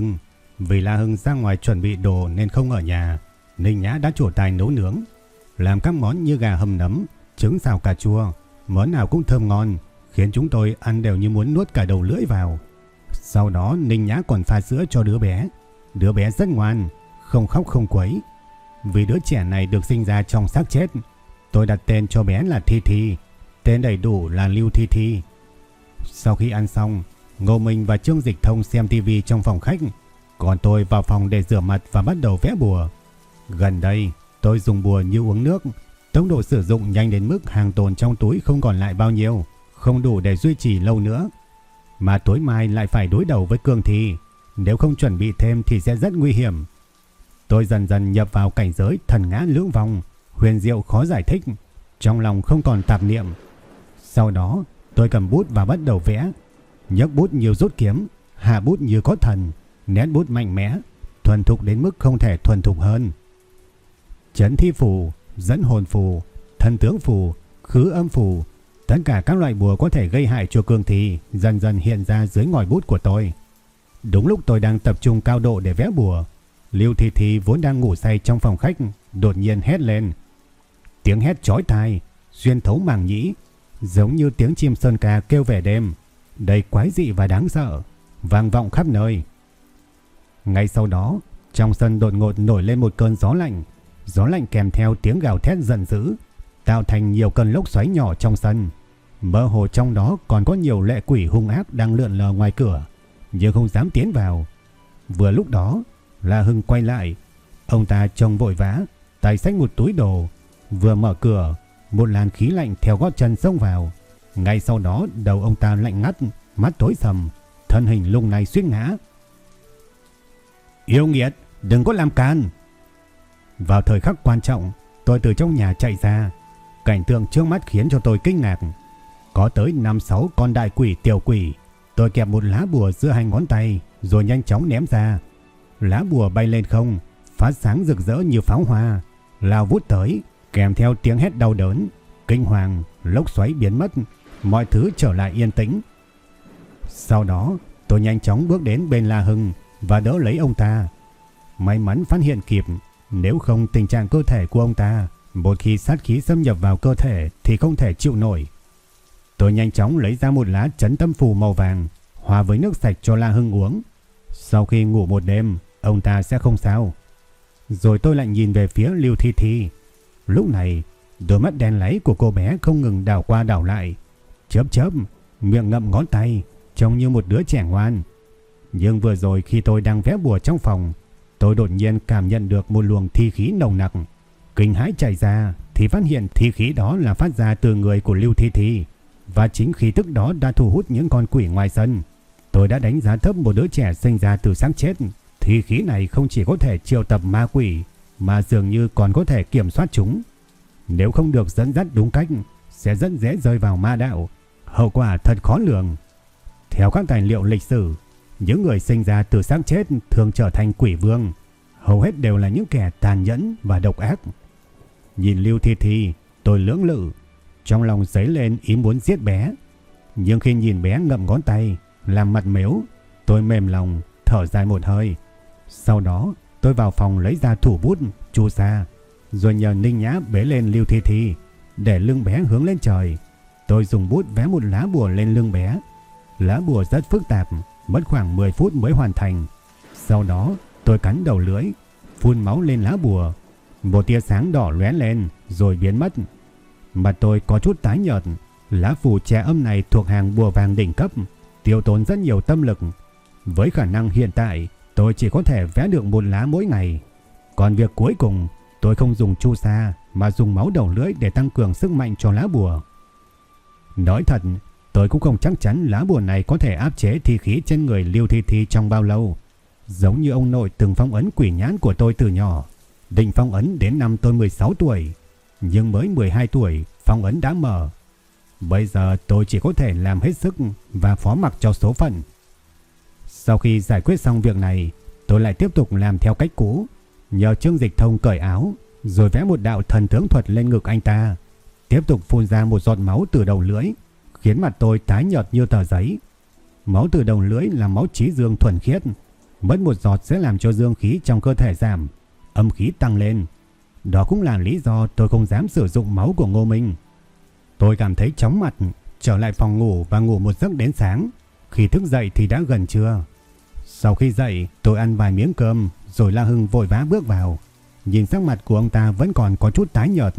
Hưng. Vì La Hưng ra ngoài chuẩn bị đồ nên không ở nhà. Ninh Nhã đã chủ tài nấu nướng, làm các món như gà hầm nấm, trứng xào cà chua, món nào cũng thơm ngon, khiến chúng tôi ăn đều như muốn nuốt cả đầu lưỡi vào. Sau đó Ninh Nhã còn pha sữa cho đứa bé. Đứa bé rất ngoan, không khóc không quấy. Vì đứa trẻ này được sinh ra trong xác chết, tôi đặt tên cho bé là Thi Thi, tên đầy đủ là Lưu Thi Thi. Sau khi ăn xong, Ngô Minh và Trương Dịch Thông xem tivi trong phòng khách, còn tôi vào phòng để rửa mặt và bắt đầu vẽ bùa. Gần đây, tôi dùng bùa như uống nước, tốc độ sử dụng nhanh đến mức hàng tồn trong túi không còn lại bao nhiêu, không đủ để duy trì lâu nữa. Mà tối mai lại phải đối đầu với cương thi, nếu không chuẩn bị thêm thì sẽ rất nguy hiểm. Tôi dần dần nhập vào cảnh giới thần ngã lưỡng vòng, huyền diệu khó giải thích, trong lòng không còn tạp niệm. Sau đó, tôi cầm bút và bắt đầu vẽ, nhấc bút như rút kiếm, hạ bút như có thần, nét bút mạnh mẽ, thuần thục đến mức không thể thuần thục hơn. Chấn thi phù, dẫn hồn phù, thần tướng phù, khứ âm phù, tất cả các loại bùa có thể gây hại cho cương thi dần dần hiện ra dưới ngòi bút của tôi. Đúng lúc tôi đang tập trung cao độ để vẽ bùa, Lưu Thi Thi vốn đang ngủ say trong phòng khách, đột nhiên hét lên. Tiếng hét chói tai, xuyên thấu màng nhĩ, giống như tiếng chim sơn ca kêu về đêm đầy quái dị và đáng sợ, vang vọng khắp nơi. Ngay sau đó, trong sân đột ngột nổi lên một cơn gió lạnh, gió lạnh kèm theo tiếng gào thét giận dữ, tạo thành nhiều cơn lốc xoáy nhỏ trong sân. Mơ hồ trong đó còn có nhiều lệ quỷ hung ác đang lượn lờ ngoài cửa, nhưng không dám tiến vào. Vừa lúc đó, La Hưng quay lại, ông ta trông vội vã, tay xách một túi đồ, vừa mở cửa, một làn khí lạnh theo gót chân xông vào. Ngay sau đó đầu ông ta lạnh ngắt, mắt tối sầm, thân hình lung này suýt ngã. Yêu nghiệt, đừng có làm can. Vào thời khắc quan trọng, tôi từ trong nhà chạy ra. Cảnh tượng trước mắt khiến cho tôi kinh ngạc. Có tới 5-6 con đại quỷ tiểu quỷ. Tôi kẹp một lá bùa giữa hai ngón tay rồi nhanh chóng ném ra. Lá bùa bay lên không, phát sáng rực rỡ như pháo hoa, lao vút tới, kèm theo tiếng hét đau đớn, kinh hoàng, lốc xoáy biến mất, mọi thứ trở lại yên tĩnh. Sau đó, tôi nhanh chóng bước đến bên La Hưng và đỡ lấy ông ta. May mắn phát hiện kịp, nếu không tình trạng cơ thể của ông ta, một khi sát khí xâm nhập vào cơ thể thì không thể chịu nổi. Tôi nhanh chóng lấy ra một lá chấn tâm phù màu vàng, hòa với nước sạch cho La Hưng uống. Sau khi ngủ một đêm, ông ta sẽ không sao. Rồi tôi lại nhìn về phía Lưu Thi Thi. Lúc này, đôi mắt đen láy của cô bé không ngừng đảo qua đảo lại, chớp chớp, miệng ngậm ngón tay, trông như một đứa trẻ ngoan. Nhưng vừa rồi khi tôi đang vẽ bùa trong phòng, tôi đột nhiên cảm nhận được một luồng thi khí nồng nặc. Kinh hãi chạy ra thì phát hiện thi khí đó là phát ra từ người của Lưu Thi Thi và chính khí tức đó đã thu hút những con quỷ ngoài sân. Tôi đã đánh giá thấp một đứa trẻ sinh ra từ sáng chết. Thi khí này không chỉ có thể triệu tập ma quỷ mà dường như còn có thể kiểm soát chúng. Nếu không được dẫn dắt đúng cách sẽ rất dễ rơi vào ma đạo Hậu quả thật khó lường. Theo các tài liệu lịch sử, những người sinh ra từ xác chết thường trở thành quỷ vương. Hầu hết đều là những kẻ tàn nhẫn và độc ác. Nhìn Lưu Thi Thi, tôi lưỡng lự. Trong lòng dấy lên ý muốn giết bé. Nhưng khi nhìn bé ngậm ngón tay, làm mặt mếu, tôi mềm lòng, thở dài một hơi. Sau đó, tôi vào phòng lấy ra thủ bút, chu sa, rồi nhờ Ninh Nhã bế lên Lưu Thi Thi, để lưng bé hướng lên trời. Tôi dùng bút vẽ một lá bùa lên lưng bé. Lá bùa rất phức tạp, mất khoảng 10 phút mới hoàn thành. Sau đó, tôi cắn đầu lưỡi, phun máu lên lá bùa. Một tia sáng đỏ lóe lên rồi biến mất. Mặt tôi có chút tái nhợt, Lá phù che âm này thuộc hàng bùa vàng đỉnh cấp, tiêu tốn rất nhiều tâm lực. Với khả năng hiện tại, tôi chỉ có thể vẽ được một lá mỗi ngày. Còn việc cuối cùng, tôi không dùng chu sa mà dùng máu đầu lưỡi để tăng cường sức mạnh cho lá bùa. Nói thật, tôi cũng không chắc chắn lá bùa này có thể áp chế thi khí trên người Liêu Thi Thi trong bao lâu. Giống như ông nội từng phong ấn quỷ nhãn của tôi từ nhỏ. Định phong ấn đến năm tôi 16 tuổi. Nhưng mới 12 tuổi, phong ấn đã mở. Bây giờ tôi chỉ có thể làm hết sức và phó mặc cho số phận. Sau khi giải quyết xong việc này, tôi lại tiếp tục làm theo cách cũ. Nhờ Trương Dịch Thông cởi áo, rồi vẽ một đạo thần tướng thuật lên ngực anh ta. Tiếp tục phun ra một giọt máu từ đầu lưỡi, khiến mặt tôi tái nhợt như tờ giấy. Máu từ đầu lưỡi là máu trí dương thuần khiết. Mất một giọt sẽ làm cho dương khí trong cơ thể giảm, âm khí tăng lên. Đó cũng là lý do tôi không dám sử dụng máu của Ngô Minh. Tôi cảm thấy chóng mặt, trở lại phòng ngủ và ngủ một giấc đến sáng. Khi thức dậy thì đã gần trưa. Sau khi dậy, tôi ăn vài miếng cơm, rồi La Hưng vội vã bước vào. Nhìn sắc mặt của ông ta vẫn còn có chút tái nhợt,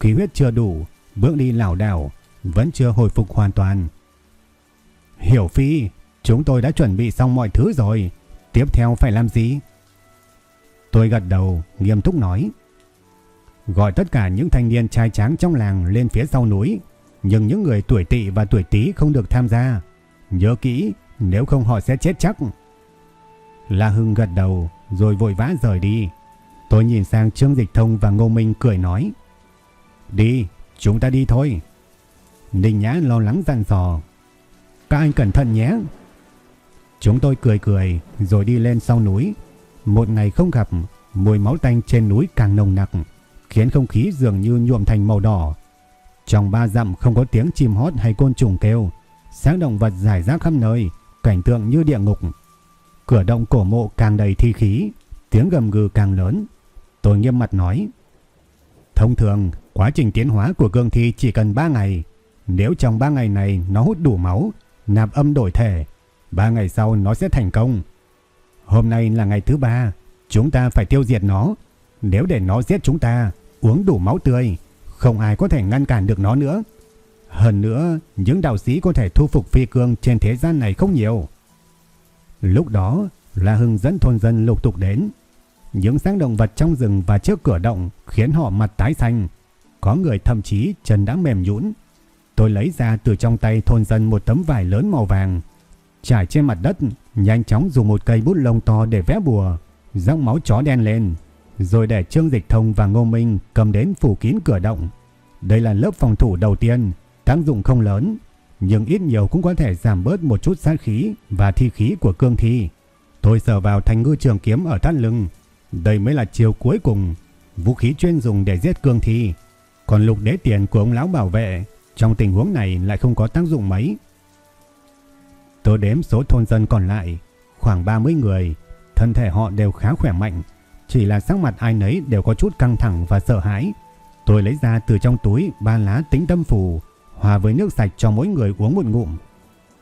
khí huyết chưa đủ, bước đi lảo đảo, vẫn chưa hồi phục hoàn toàn. Hiểu Phi, chúng tôi đã chuẩn bị xong mọi thứ rồi, tiếp theo phải làm gì? Tôi gật đầu, nghiêm túc nói. Gọi tất cả những thanh niên trai tráng trong làng lên phía sau núi, nhưng những người tuổi tỵ và tuổi tí không được tham gia. Nhớ kỹ, nếu không họ sẽ chết chắc. La Hưng gật đầu, rồi vội vã rời đi. Tôi nhìn sang Trương Dịch Thông và Ngô Minh cười nói. Đi, chúng ta đi thôi. Ninh Nhã lo lắng dặn dò. Các anh cẩn thận nhé. Chúng tôi cười cười rồi đi lên sau núi. Một ngày không gặp, mùi máu tanh trên núi càng nồng nặc, khiến không khí dường như nhuộm thành màu đỏ. Trong ba dặm không có tiếng chim hót hay côn trùng kêu, sáng động vật rải rác khắp nơi, cảnh tượng như địa ngục. Cửa động cổ mộ càng đầy thi khí, tiếng gầm gừ càng lớn. Tôi nghiêm mặt nói. Thông thường, quá trình tiến hóa của cương thi chỉ cần 3 ngày. Nếu trong 3 ngày này nó hút đủ máu, nạp âm đổi thể, 3 ngày sau nó sẽ thành công. Hôm nay là ngày thứ 3, chúng ta phải tiêu diệt nó. Nếu để nó giết chúng ta, uống đủ máu tươi, không ai có thể ngăn cản được nó nữa. Hơn nữa, những đạo sĩ có thể thu phục phi cương trên thế gian này không nhiều. Lúc đó, La Hưng dẫn thôn dân lục tục đến. Những sáng động vật trong rừng và trước cửa động khiến họ mặt tái xanh. Có người thậm chí chân đã mềm nhũn. Tôi lấy ra từ trong tay thôn dân một tấm vải lớn màu vàng. Trải trên mặt đất, nhanh chóng dùng một cây bút lông to để vẽ bùa, rắc máu chó đen lên. Rồi để Trương Dịch Thông và Ngô Minh cầm đến phủ kín cửa động. Đây là lớp phòng thủ đầu tiên, tác dụng không lớn, nhưng ít nhiều cũng có thể giảm bớt một chút sát khí và thi khí của cương thi. Tôi sờ vào thanh ngư trường kiếm ở thắt lưng. Đây mới là chiều cuối cùng, vũ khí chuyên dùng để giết cương thi. Còn lục đế tiền của ông lão bảo vệ, trong tình huống này lại không có tác dụng mấy. Tôi đếm số thôn dân còn lại, khoảng 30 người, thân thể họ đều khá khỏe mạnh, chỉ là sắc mặt ai nấy đều có chút căng thẳng và sợ hãi. Tôi lấy ra từ trong túi ba lá tính tâm phù, hòa với nước sạch cho mỗi người uống một ngụm.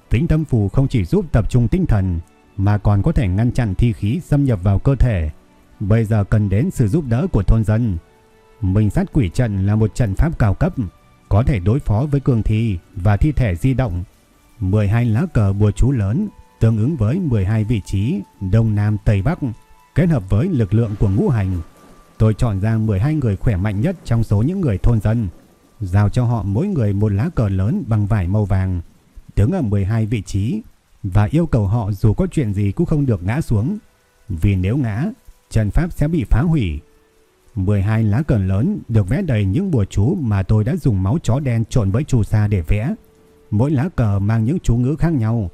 Tính tâm phù không chỉ giúp tập trung tinh thần, mà còn có thể ngăn chặn thi khí xâm nhập vào cơ thể. Bây giờ cần đến sự giúp đỡ của thôn dân. Minh sát quỷ trận là một trận pháp cao cấp, có thể đối phó với cường thi và thi thể di động. 12 lá cờ bùa chú lớn tương ứng với 12 vị trí Đông Nam Tây Bắc kết hợp với lực lượng của ngũ hành. Tôi chọn ra 12 người khỏe mạnh nhất trong số những người thôn dân giao cho họ mỗi người một lá cờ lớn bằng vải màu vàng, đứng ở 12 vị trí và yêu cầu họ dù có chuyện gì cũng không được ngã xuống, vì nếu ngã, trận pháp sẽ bị phá hủy. 12 lá cờ lớn được vẽ đầy những bùa chú mà tôi đã dùng máu chó đen trộn với chu sa để vẽ. Mỗi lá cờ mang những chú ngữ khác nhau,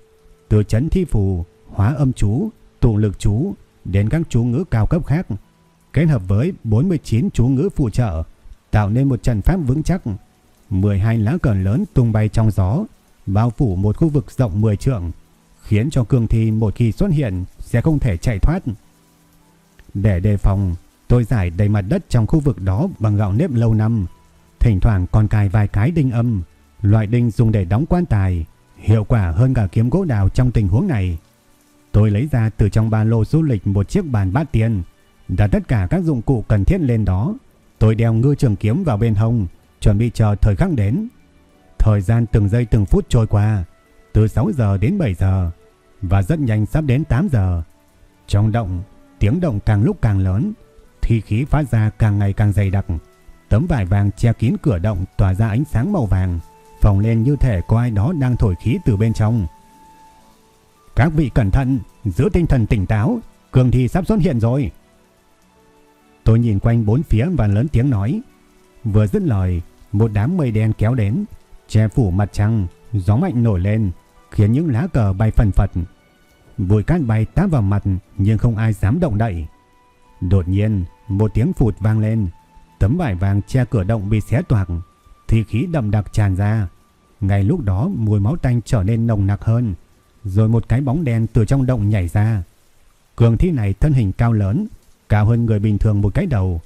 từ chấn thi phù, hóa âm chú, tụ lực chú đến các chú ngữ cao cấp khác, kết hợp với 49 chú ngữ phụ trợ tạo nên một trận pháp vững chắc. 12 lá cờ lớn tung bay trong gió, bao phủ một khu vực rộng 10 trượng, khiến cho cương thi một khi xuất hiện sẽ không thể chạy thoát. Để đề phòng, tôi giải đầy mặt đất trong khu vực đó bằng gạo nếp lâu năm, thỉnh thoảng còn cài vài cái đinh âm, loại đinh dùng để đóng quan tài, hiệu quả hơn cả kiếm gỗ đào trong tình huống này. Tôi lấy ra từ trong ba lô du lịch một chiếc bàn bát tiền, đặt tất cả các dụng cụ cần thiết lên đó, Tôi đeo ngư trường kiếm vào bên hông, chuẩn bị chờ thời khắc đến. Thời gian từng giây từng phút trôi qua, từ 6 giờ đến 7 giờ, và rất nhanh sắp đến 8 giờ. Trong động, tiếng động càng lúc càng lớn, thi khí phát ra càng ngày càng dày đặc. Tấm vải vàng che kín cửa động tỏa ra ánh sáng màu vàng, phồng lên như thể có ai đó đang thổi khí từ bên trong. Các vị cẩn thận, giữ tinh thần tỉnh táo, cường thi sắp xuất hiện rồi. Tôi nhìn quanh bốn phía và lớn tiếng nói. Vừa dứt lời, một đám mây đen kéo đến, che phủ mặt trăng, gió mạnh nổi lên, khiến những lá cờ bay phần phật. Bụi cát bay táp vào mặt nhưng không ai dám động đậy. Đột nhiên, một tiếng phụt vang lên, tấm vải vàng che cửa động bị xé toạc, thì khí đậm đặc tràn ra. Ngay lúc đó mùi máu tanh trở nên nồng nặc hơn, rồi một cái bóng đen từ trong động nhảy ra. Cường thi này thân hình cao lớn, cao hơn người bình thường một cái đầu,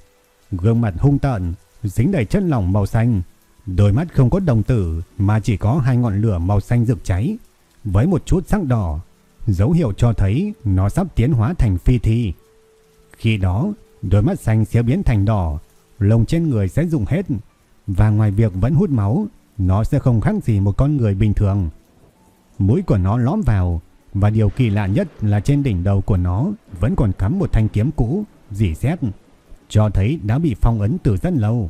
gương mặt hung tợn, dính đầy chân lỏng màu xanh, đôi mắt không có đồng tử mà chỉ có hai ngọn lửa màu xanh rực cháy, với một chút sắc đỏ, dấu hiệu cho thấy nó sắp tiến hóa thành phi thi. Khi đó, đôi mắt xanh sẽ biến thành đỏ, lông trên người sẽ dùng hết, và ngoài việc vẫn hút máu, nó sẽ không khác gì một con người bình thường. Mũi của nó lõm vào, và điều kỳ lạ nhất là trên đỉnh đầu của nó vẫn còn cắm một thanh kiếm cũ, dỉ xét, cho thấy đã bị phong ấn từ rất lâu.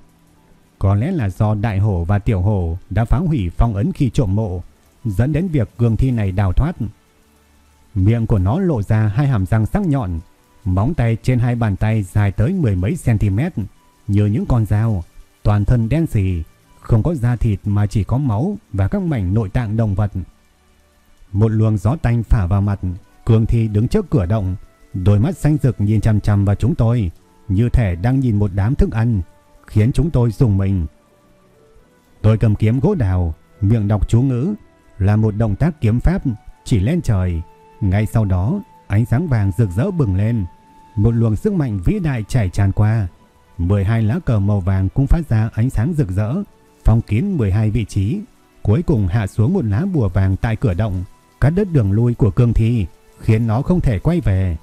Có lẽ là do đại hổ và tiểu hổ đã phá hủy phong ấn khi trộm mộ, dẫn đến việc cường thi này đào thoát. Miệng của nó lộ ra hai hàm răng sắc nhọn, móng tay trên hai bàn tay dài tới mười mấy cm, như những con dao, toàn thân đen xì, không có da thịt mà chỉ có máu và các mảnh nội tạng động vật. Một luồng gió tanh phả vào mặt, Cường Thi đứng trước cửa động, đôi mắt xanh rực nhìn chằm chằm vào chúng tôi, như thể đang nhìn một đám thức ăn, khiến chúng tôi rùng mình. Tôi cầm kiếm gỗ đào, miệng đọc chú ngữ, là một động tác kiếm pháp chỉ lên trời. Ngay sau đó, ánh sáng vàng rực rỡ bừng lên, một luồng sức mạnh vĩ đại chảy tràn qua. 12 lá cờ màu vàng cũng phát ra ánh sáng rực rỡ, phong kín 12 vị trí, cuối cùng hạ xuống một lá bùa vàng tại cửa động, cắt đứt đường lui của cương thi, khiến nó không thể quay về.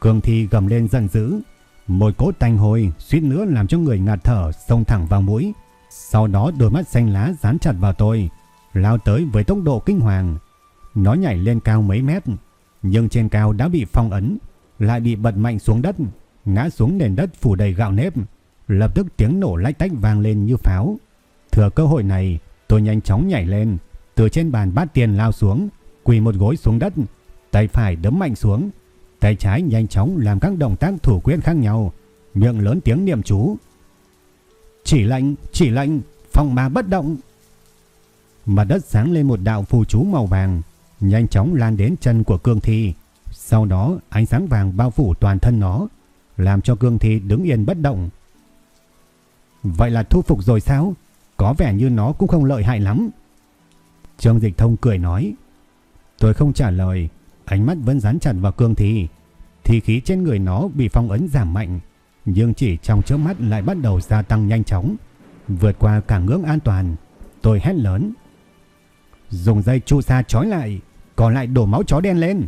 Cương thi gầm lên giận dữ, một cỗ tanh hôi suýt nữa làm cho người ngạt thở xông thẳng vào mũi. Sau đó đôi mắt xanh lá dán chặt vào tôi, lao tới với tốc độ kinh hoàng. Nó nhảy lên cao mấy mét, nhưng trên cao đã bị phong ấn, lại bị bật mạnh xuống đất, ngã xuống nền đất phủ đầy gạo nếp. Lập tức tiếng nổ lách tách vang lên như pháo. Thừa cơ hội này, tôi nhanh chóng nhảy lên, từ trên bàn bát tiền lao xuống, quỳ một gối xuống đất, tay phải đấm mạnh xuống, tay trái nhanh chóng làm các động tác thủ quyết khác nhau, miệng lớn tiếng niệm chú. Chỉ lệnh, chỉ lệnh, phong ma bất động. Mặt đất sáng lên một đạo phù chú màu vàng, nhanh chóng lan đến chân của cương thi. Sau đó ánh sáng vàng bao phủ toàn thân nó, làm cho cương thi đứng yên bất động. Vậy là thu phục rồi sao? Có vẻ như nó cũng không lợi hại lắm. Trương Dịch Thông cười nói. Tôi không trả lời, ánh mắt vẫn dán chặt vào cương thi. Thì khí trên người nó bị phong ấn giảm mạnh, nhưng chỉ trong chớp mắt lại bắt đầu gia tăng nhanh chóng, vượt qua cả ngưỡng an toàn. Tôi hét lớn. Dùng dây chu sa trói lại, còn lại đổ máu chó đen lên.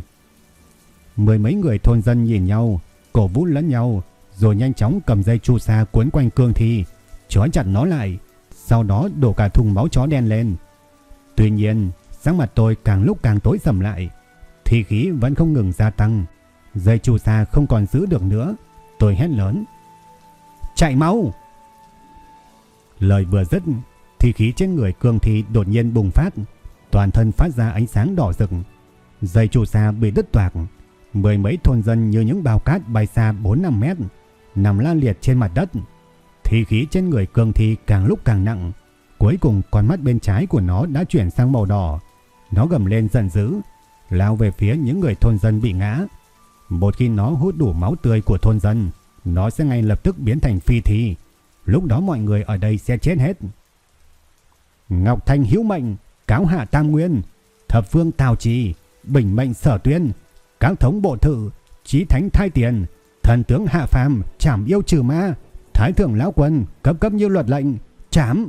Mười mấy người thôn dân nhìn nhau, cổ vũ lẫn nhau, rồi nhanh chóng cầm dây chu sa cuốn quanh cương thi, trói chặt nó lại, sau đó đổ cả thùng máu chó đen lên. Tuy nhiên, sáng mặt tôi càng lúc càng tối sầm lại, thì khí vẫn không ngừng gia tăng. Dây chu sa không còn giữ được nữa, tôi hét lớn. Chạy mau! Lời vừa dứt, thì khí trên người cương thi đột nhiên bùng phát, toàn thân phát ra ánh sáng đỏ rực. Dây trụ xa bị đứt toạc, mười mấy thôn dân như những bao cát bay xa 4-5 mét, nằm la liệt trên mặt đất. Thi khí trên người cường thi càng lúc càng nặng, cuối cùng con mắt bên trái của nó đã chuyển sang màu đỏ. Nó gầm lên giận dữ, lao về phía những người thôn dân bị ngã. Một khi nó hút đủ máu tươi của thôn dân, nó sẽ ngay lập tức biến thành phi thi. Lúc đó mọi người ở đây sẽ chết hết. Ngọc Thanh hiếu mệnh, cáo hạ tam nguyên, thập phương tào trì, bình mệnh sở tuyên, các thống bộ thự, trí thánh thai tiền, thần tướng hạ phàm, trảm yêu trừ ma, thái thượng lão quân, cấp cấp như luật lệnh, trảm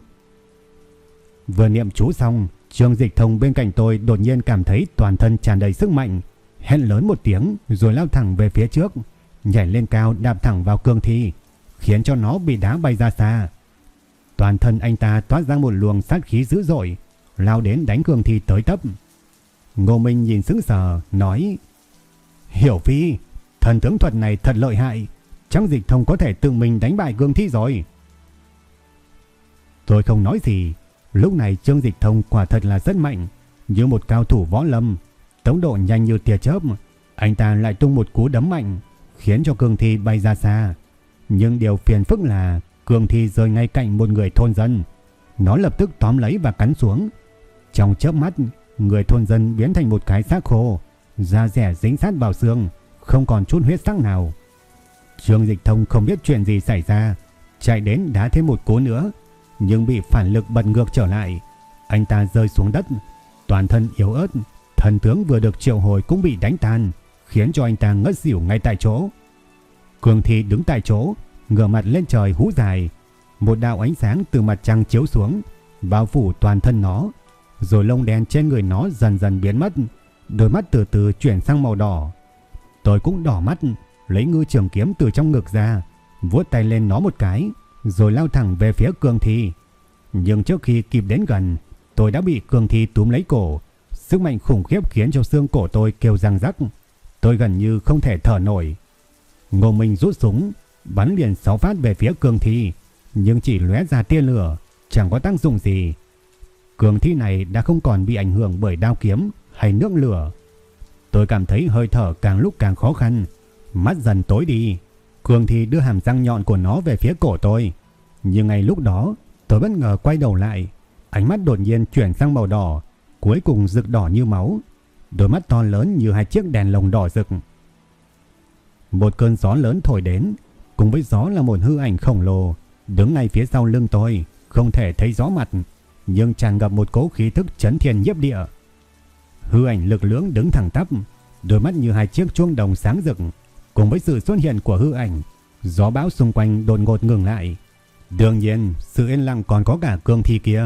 Vừa niệm chú xong, Trương Dịch Thông bên cạnh tôi đột nhiên cảm thấy toàn thân tràn đầy sức mạnh, hét lớn một tiếng rồi lao thẳng về phía trước, nhảy lên cao đạp thẳng vào cương thi, khiến cho nó bị đá bay ra xa. Toàn thân anh ta toát ra một luồng sát khí dữ dội, lao đến đánh cường thi tới tấp. Ngô Minh nhìn sững sờ, nói Hiểu Phi, thần tướng thuật này thật lợi hại, chắc dịch thông có thể tự mình đánh bại cường thi rồi. Tôi không nói gì, lúc này Trương Dịch Thông quả thật là rất mạnh, như một cao thủ võ lâm, tốc độ nhanh như tia chớp, anh ta lại tung một cú đấm mạnh, khiến cho cương thi bay ra xa. Nhưng điều phiền phức là cương thi rơi ngay cạnh một người thôn dân. Nó lập tức tóm lấy và cắn xuống. Trong chớp mắt, người thôn dân biến thành một cái xác khô, da rẻ dính sát vào xương, không còn chút huyết sắc nào. Trương Dịch Thông không biết chuyện gì xảy ra, chạy đến đá thêm một cú nữa, nhưng bị phản lực bật ngược trở lại. Anh ta rơi xuống đất, toàn thân yếu ớt, thần tướng vừa được triệu hồi cũng bị đánh tan, khiến cho anh ta ngất xỉu ngay tại chỗ. Cường Thi đứng tại chỗ, ngửa mặt lên trời hú dài, một đạo ánh sáng từ mặt trăng chiếu xuống, bao phủ toàn thân nó, rồi lông đen trên người nó dần dần biến mất, đôi mắt từ từ chuyển sang màu đỏ. Tôi cũng đỏ mắt, lấy ngư trường kiếm từ trong ngực ra, vuốt tay lên nó một cái, rồi lao thẳng về phía Cường Thi. Nhưng trước khi kịp đến gần, tôi đã bị Cường Thi túm lấy cổ, sức mạnh khủng khiếp khiến cho xương cổ tôi kêu răng rắc. Tôi gần như không thể thở nổi. Ngô Minh rút súng, bắn liền 6 phát về phía Cường Thi, nhưng chỉ lóe ra tia lửa, chẳng có tác dụng gì. Cường Thi này đã không còn bị ảnh hưởng bởi đao kiếm hay nước lửa. Tôi cảm thấy hơi thở càng lúc càng khó khăn, mắt dần tối đi. Cường Thi đưa hàm răng nhọn của nó về phía cổ tôi. Nhưng ngay lúc đó, tôi bất ngờ quay đầu lại, ánh mắt đột nhiên chuyển sang màu đỏ, cuối cùng rực đỏ như máu, đôi mắt to lớn như hai chiếc đèn lồng đỏ rực. Một cơn gió lớn thổi đến, cùng với gió là một hư ảnh khổng lồ, đứng ngay phía sau lưng tôi, không thể thấy rõ mặt, nhưng tràn ngập một cỗ khí thức chấn thiên nhiếp địa. Hư ảnh lực lưỡng đứng thẳng tắp, đôi mắt như hai chiếc chuông đồng sáng rực, cùng với sự xuất hiện của hư ảnh, gió bão xung quanh đột ngột ngừng lại. Đương nhiên, sự yên lặng còn có cả cương thi kia.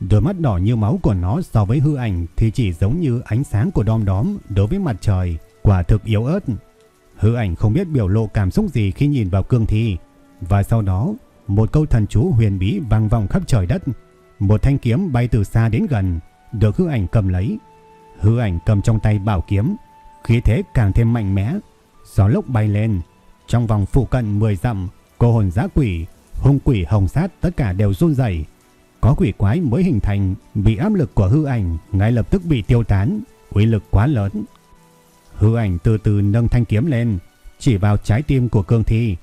Đôi mắt đỏ như máu của nó so với hư ảnh thì chỉ giống như ánh sáng của đom đóm đối với mặt trời, quả thực yếu ớt. Hư ảnh không biết biểu lộ cảm xúc gì khi nhìn vào cương thi. Và sau đó, một câu thần chú huyền bí vang vọng khắp trời đất. Một thanh kiếm bay từ xa đến gần, được hư ảnh cầm lấy. Hư ảnh cầm trong tay bảo kiếm, khí thế càng thêm mạnh mẽ. Gió lốc bay lên, trong vòng phụ cận 10 dặm, cô hồn giã quỷ, hung quỷ hồng sát tất cả đều run rẩy. Có quỷ quái mới hình thành, bị áp lực của hư ảnh ngay lập tức bị tiêu tán, uy lực quá lớn. Hư ảnh từ từ nâng thanh kiếm lên, chỉ vào trái tim của cương thi.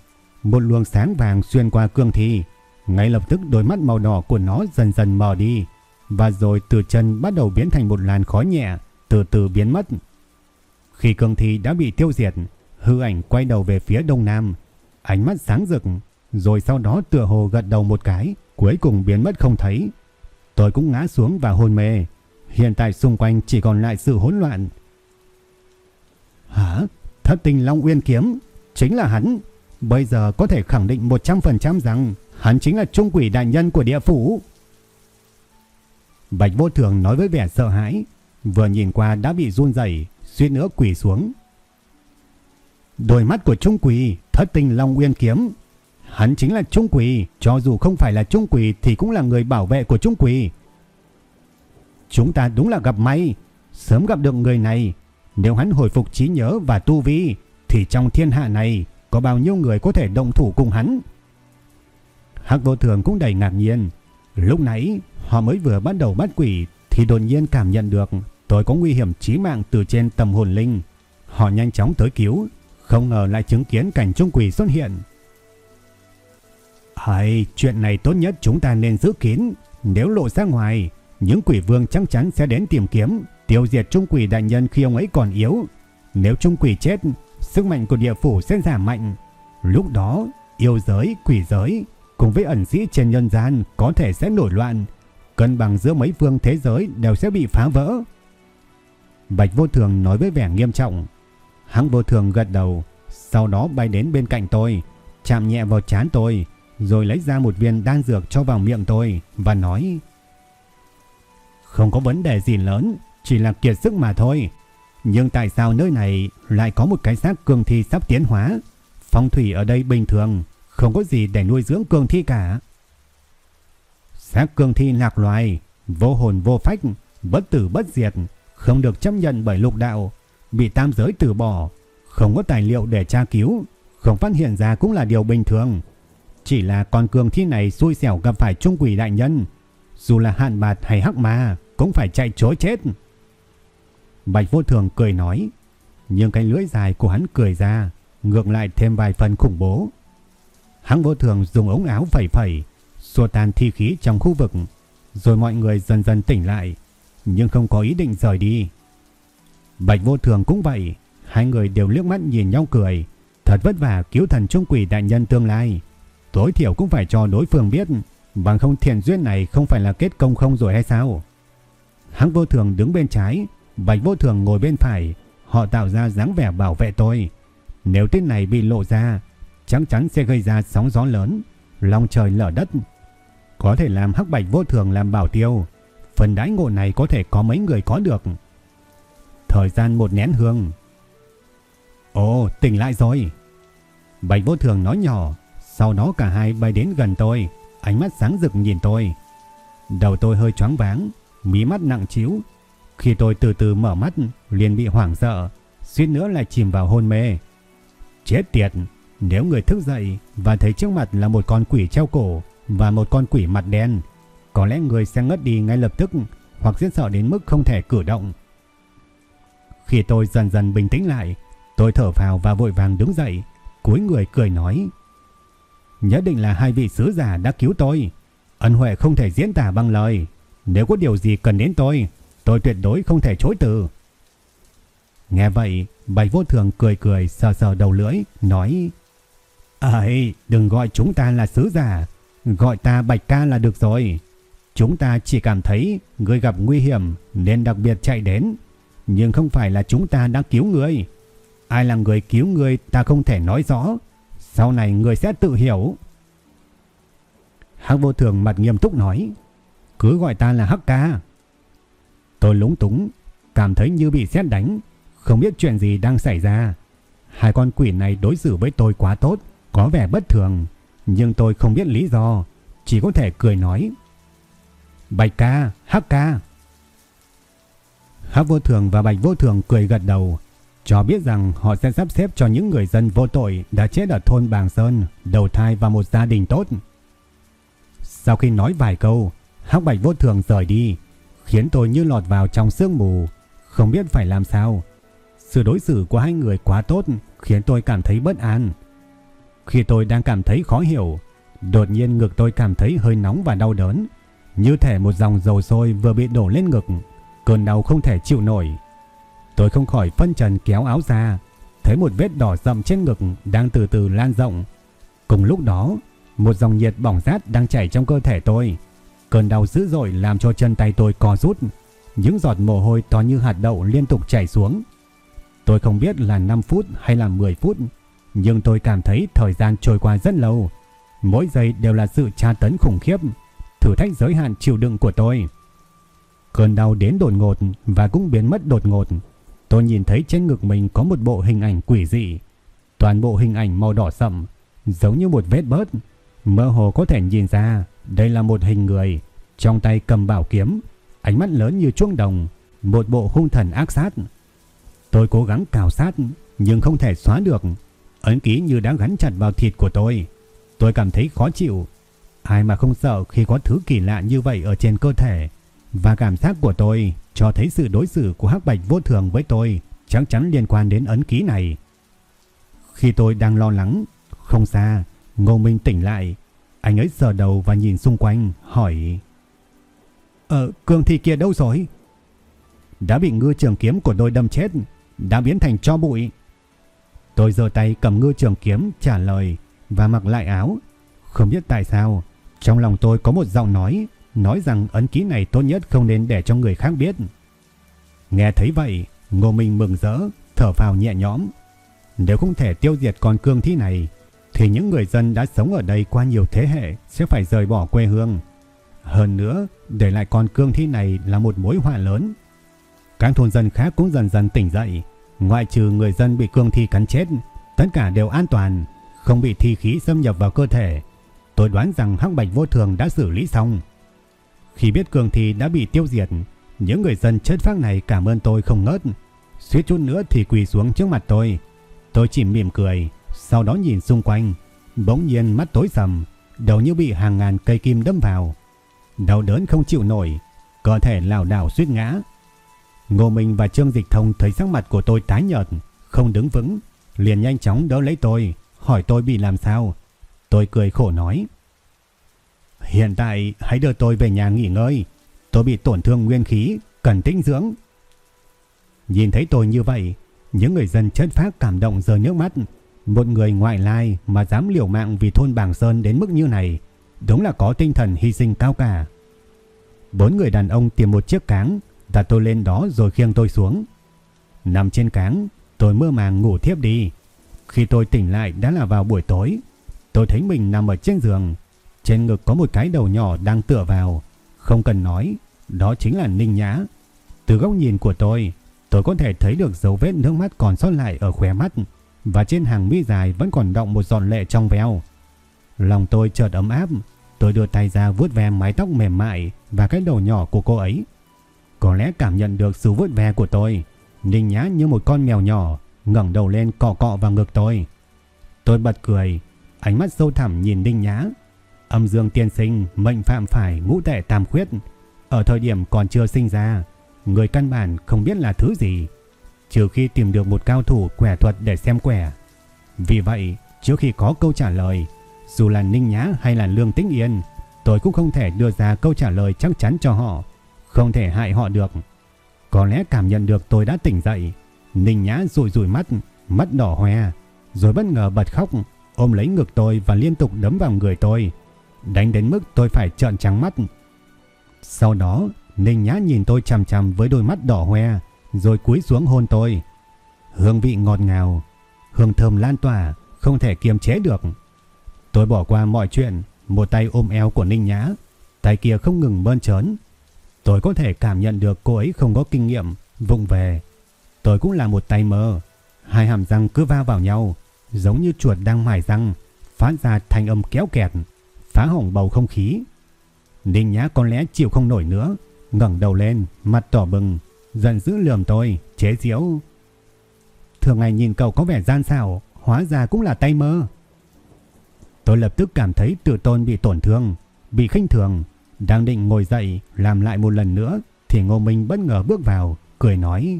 Một luồng sáng vàng xuyên qua cương thi, ngay lập tức đôi mắt màu đỏ của nó dần dần mờ đi, và rồi từ chân bắt đầu biến thành một làn khói nhẹ, từ từ biến mất. Khi cương thi đã bị tiêu diệt, hư ảnh quay đầu về phía đông nam, ánh mắt sáng rực, rồi sau đó tựa hồ gật đầu một cái, cuối cùng biến mất không thấy. Tôi cũng ngã xuống và hôn mê. Hiện tại xung quanh chỉ còn lại sự hỗn loạn. Hả? Thất tình Long Uyên Kiếm? Chính là hắn. Bây giờ có thể khẳng định 100% rằng hắn chính là trung quỷ đại nhân của địa phủ. Bạch vô thường nói với vẻ sợ hãi. Vừa nhìn qua đã bị run rẩy suýt nữa quỷ xuống. Đôi mắt của trung quỷ, thất tình Long Uyên Kiếm Hắn chính là Trung quỷ. cho dù không phải là Trung quỷ thì cũng là người bảo vệ của Trung quỷ. Chúng ta đúng là gặp may, sớm gặp được người này. Nếu hắn hồi phục trí nhớ và tu vi, thì trong thiên hạ này có bao nhiêu người có thể động thủ cùng hắn? Hắc vô thường cũng đầy ngạc nhiên. Lúc nãy họ mới vừa bắt đầu bắt quỷ thì đột nhiên cảm nhận được tôi có nguy hiểm chí mạng từ trên tầm hồn linh. Họ nhanh chóng tới cứu, không ngờ lại chứng kiến cảnh trung quỷ xuất hiện. Hay, chuyện này tốt nhất chúng ta nên giữ kín. Nếu lộ ra ngoài, những quỷ vương chắc chắn sẽ đến tìm kiếm, tiêu diệt trung quỷ đại nhân khi ông ấy còn yếu. Nếu trung quỷ chết, sức mạnh của địa phủ sẽ giảm mạnh. Lúc đó, yêu giới, quỷ giới, cùng với ẩn sĩ trên nhân gian có thể sẽ nổi loạn. Cân bằng giữa mấy phương thế giới đều sẽ bị phá vỡ. Bạch vô thường nói với vẻ nghiêm trọng. hắn vô thường gật đầu, sau đó bay đến bên cạnh tôi, chạm nhẹ vào chán tôi, rồi lấy ra một viên đan dược cho vào miệng tôi và nói Không có vấn đề gì lớn, chỉ là kiệt sức mà thôi. Nhưng tại sao nơi này lại có một cái xác cương thi sắp tiến hóa? Phong thủy ở đây bình thường, không có gì để nuôi dưỡng cương thi cả. Xác cương thi lạc loài, vô hồn vô phách, bất tử bất diệt, không được chấp nhận bởi lục đạo, bị tam giới từ bỏ, không có tài liệu để tra cứu, không phát hiện ra cũng là điều bình thường. Chỉ là con cương thi này xui xẻo gặp phải trung quỷ đại nhân, dù là hạn bạt hay hắc ma cũng phải chạy chối chết. Bạch vô thường cười nói, nhưng cái lưỡi dài của hắn cười ra, ngược lại thêm vài phần khủng bố. Hắn vô thường dùng ống áo phẩy phẩy, xua tan thi khí trong khu vực, rồi mọi người dần dần tỉnh lại, nhưng không có ý định rời đi. Bạch vô thường cũng vậy, hai người đều liếc mắt nhìn nhau cười, thật vất vả cứu thần trung quỷ đại nhân tương lai. Tối thiểu cũng phải cho đối phương biết, bằng không thiền duyên này không phải là kết công không rồi hay sao? Hắn vô thường đứng bên trái, Bạch vô thường ngồi bên phải, họ tạo ra dáng vẻ bảo vệ tôi. Nếu tin này bị lộ ra, chắc chắn sẽ gây ra sóng gió lớn, lòng trời lở đất. Có thể làm hắc bạch vô thường làm bảo tiêu, phần đãi ngộ này có thể có mấy người có được. Thời gian một nén hương. Ồ, tỉnh lại rồi. Bạch vô thường nói nhỏ, sau đó cả hai bay đến gần tôi, ánh mắt sáng rực nhìn tôi. Đầu tôi hơi choáng váng, mí mắt nặng chiếu. Khi tôi từ từ mở mắt, liền bị hoảng sợ, suýt nữa lại chìm vào hôn mê. Chết tiệt, nếu người thức dậy và thấy trước mặt là một con quỷ treo cổ và một con quỷ mặt đen, có lẽ người sẽ ngất đi ngay lập tức hoặc giết sợ đến mức không thể cử động. Khi tôi dần dần bình tĩnh lại, tôi thở vào và vội vàng đứng dậy, cúi người cười nói. Nhất định là hai vị sứ giả đã cứu tôi. Ân huệ không thể diễn tả bằng lời. Nếu có điều gì cần đến tôi, tôi tuyệt đối không thể chối từ. Nghe vậy, Bạch Vô Thường cười cười sờ sờ đầu lưỡi, nói Ấy, đừng gọi chúng ta là sứ giả, gọi ta Bạch Ca là được rồi. Chúng ta chỉ cảm thấy người gặp nguy hiểm nên đặc biệt chạy đến, nhưng không phải là chúng ta đang cứu người. Ai là người cứu người ta không thể nói rõ, sau này người sẽ tự hiểu. Hắc vô thường mặt nghiêm túc nói. Cứ gọi ta là Hắc ca. Tôi lúng túng. Cảm thấy như bị xét đánh. Không biết chuyện gì đang xảy ra. Hai con quỷ này đối xử với tôi quá tốt. Có vẻ bất thường. Nhưng tôi không biết lý do. Chỉ có thể cười nói. Bạch ca, Hắc ca. Hắc vô thường và bạch vô thường cười gật đầu cho biết rằng họ sẽ sắp xếp cho những người dân vô tội đã chết ở thôn Bàng Sơn đầu thai vào một gia đình tốt. Sau khi nói vài câu, Hắc Bạch vô thường rời đi, khiến tôi như lọt vào trong sương mù, không biết phải làm sao. Sự đối xử của hai người quá tốt khiến tôi cảm thấy bất an. Khi tôi đang cảm thấy khó hiểu, đột nhiên ngực tôi cảm thấy hơi nóng và đau đớn, như thể một dòng dầu sôi vừa bị đổ lên ngực, cơn đau không thể chịu nổi. Tôi không khỏi phân trần kéo áo ra, thấy một vết đỏ rậm trên ngực đang từ từ lan rộng. Cùng lúc đó, một dòng nhiệt bỏng rát đang chảy trong cơ thể tôi. Cơn đau dữ dội làm cho chân tay tôi co rút, những giọt mồ hôi to như hạt đậu liên tục chảy xuống. Tôi không biết là 5 phút hay là 10 phút, nhưng tôi cảm thấy thời gian trôi qua rất lâu. Mỗi giây đều là sự tra tấn khủng khiếp, thử thách giới hạn chịu đựng của tôi. Cơn đau đến đột ngột và cũng biến mất đột ngột. Tôi nhìn thấy trên ngực mình có một bộ hình ảnh quỷ dị. Toàn bộ hình ảnh màu đỏ sậm, giống như một vết bớt. Mơ hồ có thể nhìn ra đây là một hình người, trong tay cầm bảo kiếm, ánh mắt lớn như chuông đồng, một bộ hung thần ác sát. Tôi cố gắng cào sát nhưng không thể xóa được, ấn ký như đã gắn chặt vào thịt của tôi. Tôi cảm thấy khó chịu. Ai mà không sợ khi có thứ kỳ lạ như vậy ở trên cơ thể. Và cảm giác của tôi cho thấy sự đối xử của Hắc Bạch vô thường với tôi chắc chắn liên quan đến ấn ký này. Khi tôi đang lo lắng, không xa, Ngô Minh tỉnh lại. Anh ấy sờ đầu và nhìn xung quanh, hỏi Ờ, cường thị kia đâu rồi? Đã bị ngư trường kiếm của tôi đâm chết, đã biến thành cho bụi. Tôi giơ tay cầm ngư trường kiếm trả lời và mặc lại áo. Không biết tại sao, trong lòng tôi có một giọng nói nói rằng ấn ký này tốt nhất không nên để cho người khác biết. Nghe thấy vậy, Ngô Minh mừng rỡ, thở vào nhẹ nhõm. Nếu không thể tiêu diệt con cương thi này, thì những người dân đã sống ở đây qua nhiều thế hệ sẽ phải rời bỏ quê hương. Hơn nữa, để lại con cương thi này là một mối họa lớn. Các thôn dân khác cũng dần dần tỉnh dậy, ngoại trừ người dân bị cương thi cắn chết, tất cả đều an toàn, không bị thi khí xâm nhập vào cơ thể. Tôi đoán rằng Hắc Bạch Vô Thường đã xử lý xong. Khi biết cường thi đã bị tiêu diệt, những người dân chết phác này cảm ơn tôi không ngớt. Suýt chút nữa thì quỳ xuống trước mặt tôi. Tôi chỉ mỉm cười, sau đó nhìn xung quanh. Bỗng nhiên mắt tối sầm, đầu như bị hàng ngàn cây kim đâm vào. Đau đớn không chịu nổi, cơ thể lảo đảo suýt ngã. Ngô Minh và Trương Dịch Thông thấy sắc mặt của tôi tái nhợt, không đứng vững, liền nhanh chóng đỡ lấy tôi, hỏi tôi bị làm sao. Tôi cười khổ nói. Hiện tại hãy đưa tôi về nhà nghỉ ngơi. Tôi bị tổn thương nguyên khí, cần tĩnh dưỡng. Nhìn thấy tôi như vậy, những người dân chất phác cảm động rơi nước mắt. Một người ngoại lai mà dám liều mạng vì thôn Bàng Sơn đến mức như này, đúng là có tinh thần hy sinh cao cả. Bốn người đàn ông tìm một chiếc cáng, đặt tôi lên đó rồi khiêng tôi xuống. Nằm trên cáng, tôi mơ màng ngủ thiếp đi. Khi tôi tỉnh lại đã là vào buổi tối. Tôi thấy mình nằm ở trên giường. Trên ngực có một cái đầu nhỏ đang tựa vào. Không cần nói, đó chính là Ninh Nhã. Từ góc nhìn của tôi, tôi có thể thấy được dấu vết nước mắt còn sót lại ở khóe mắt và trên hàng mi dài vẫn còn động một giọt lệ trong veo. Lòng tôi chợt ấm áp, tôi đưa tay ra vuốt ve mái tóc mềm mại và cái đầu nhỏ của cô ấy. Có lẽ cảm nhận được sự vuốt ve của tôi, Ninh Nhã như một con mèo nhỏ, ngẩng đầu lên cọ cọ vào ngực tôi. Tôi bật cười, ánh mắt sâu thẳm nhìn Ninh Nhã. Âm dương tiên sinh mệnh phạm phải ngũ tệ tam khuyết. Ở thời điểm còn chưa sinh ra, người căn bản không biết là thứ gì. Trừ khi tìm được một cao thủ quẻ thuật để xem quẻ. Vì vậy, trước khi có câu trả lời, dù là Ninh Nhã hay là Lương Tĩnh Yên, tôi cũng không thể đưa ra câu trả lời chắc chắn cho họ. Không thể hại họ được. Có lẽ cảm nhận được tôi đã tỉnh dậy. Ninh Nhã rụi rụi mắt, mắt đỏ hoe, rồi bất ngờ bật khóc, ôm lấy ngực tôi và liên tục đấm vào người tôi, đánh đến mức tôi phải trợn trắng mắt. Sau đó, Ninh Nhã nhìn tôi chằm chằm với đôi mắt đỏ hoe, rồi cúi xuống hôn tôi. Hương vị ngọt ngào, hương thơm lan tỏa, không thể kiềm chế được. Tôi bỏ qua mọi chuyện, một tay ôm eo của Ninh Nhã, tay kia không ngừng bơn trớn. Tôi có thể cảm nhận được cô ấy không có kinh nghiệm, vụng về. Tôi cũng là một tay mơ, hai hàm răng cứ va vào nhau, giống như chuột đang mài răng, phát ra thanh âm kéo kẹt, phá hỏng bầu không khí. Ninh Nhã có lẽ chịu không nổi nữa, ngẩng đầu lên, mặt đỏ bừng, giận dữ lườm tôi, chế giễu. Thường ngày nhìn cậu có vẻ gian xảo, hóa ra cũng là tay mơ. Tôi lập tức cảm thấy tự tôn bị tổn thương, bị khinh thường, đang định ngồi dậy làm lại một lần nữa thì Ngô Minh bất ngờ bước vào, cười nói: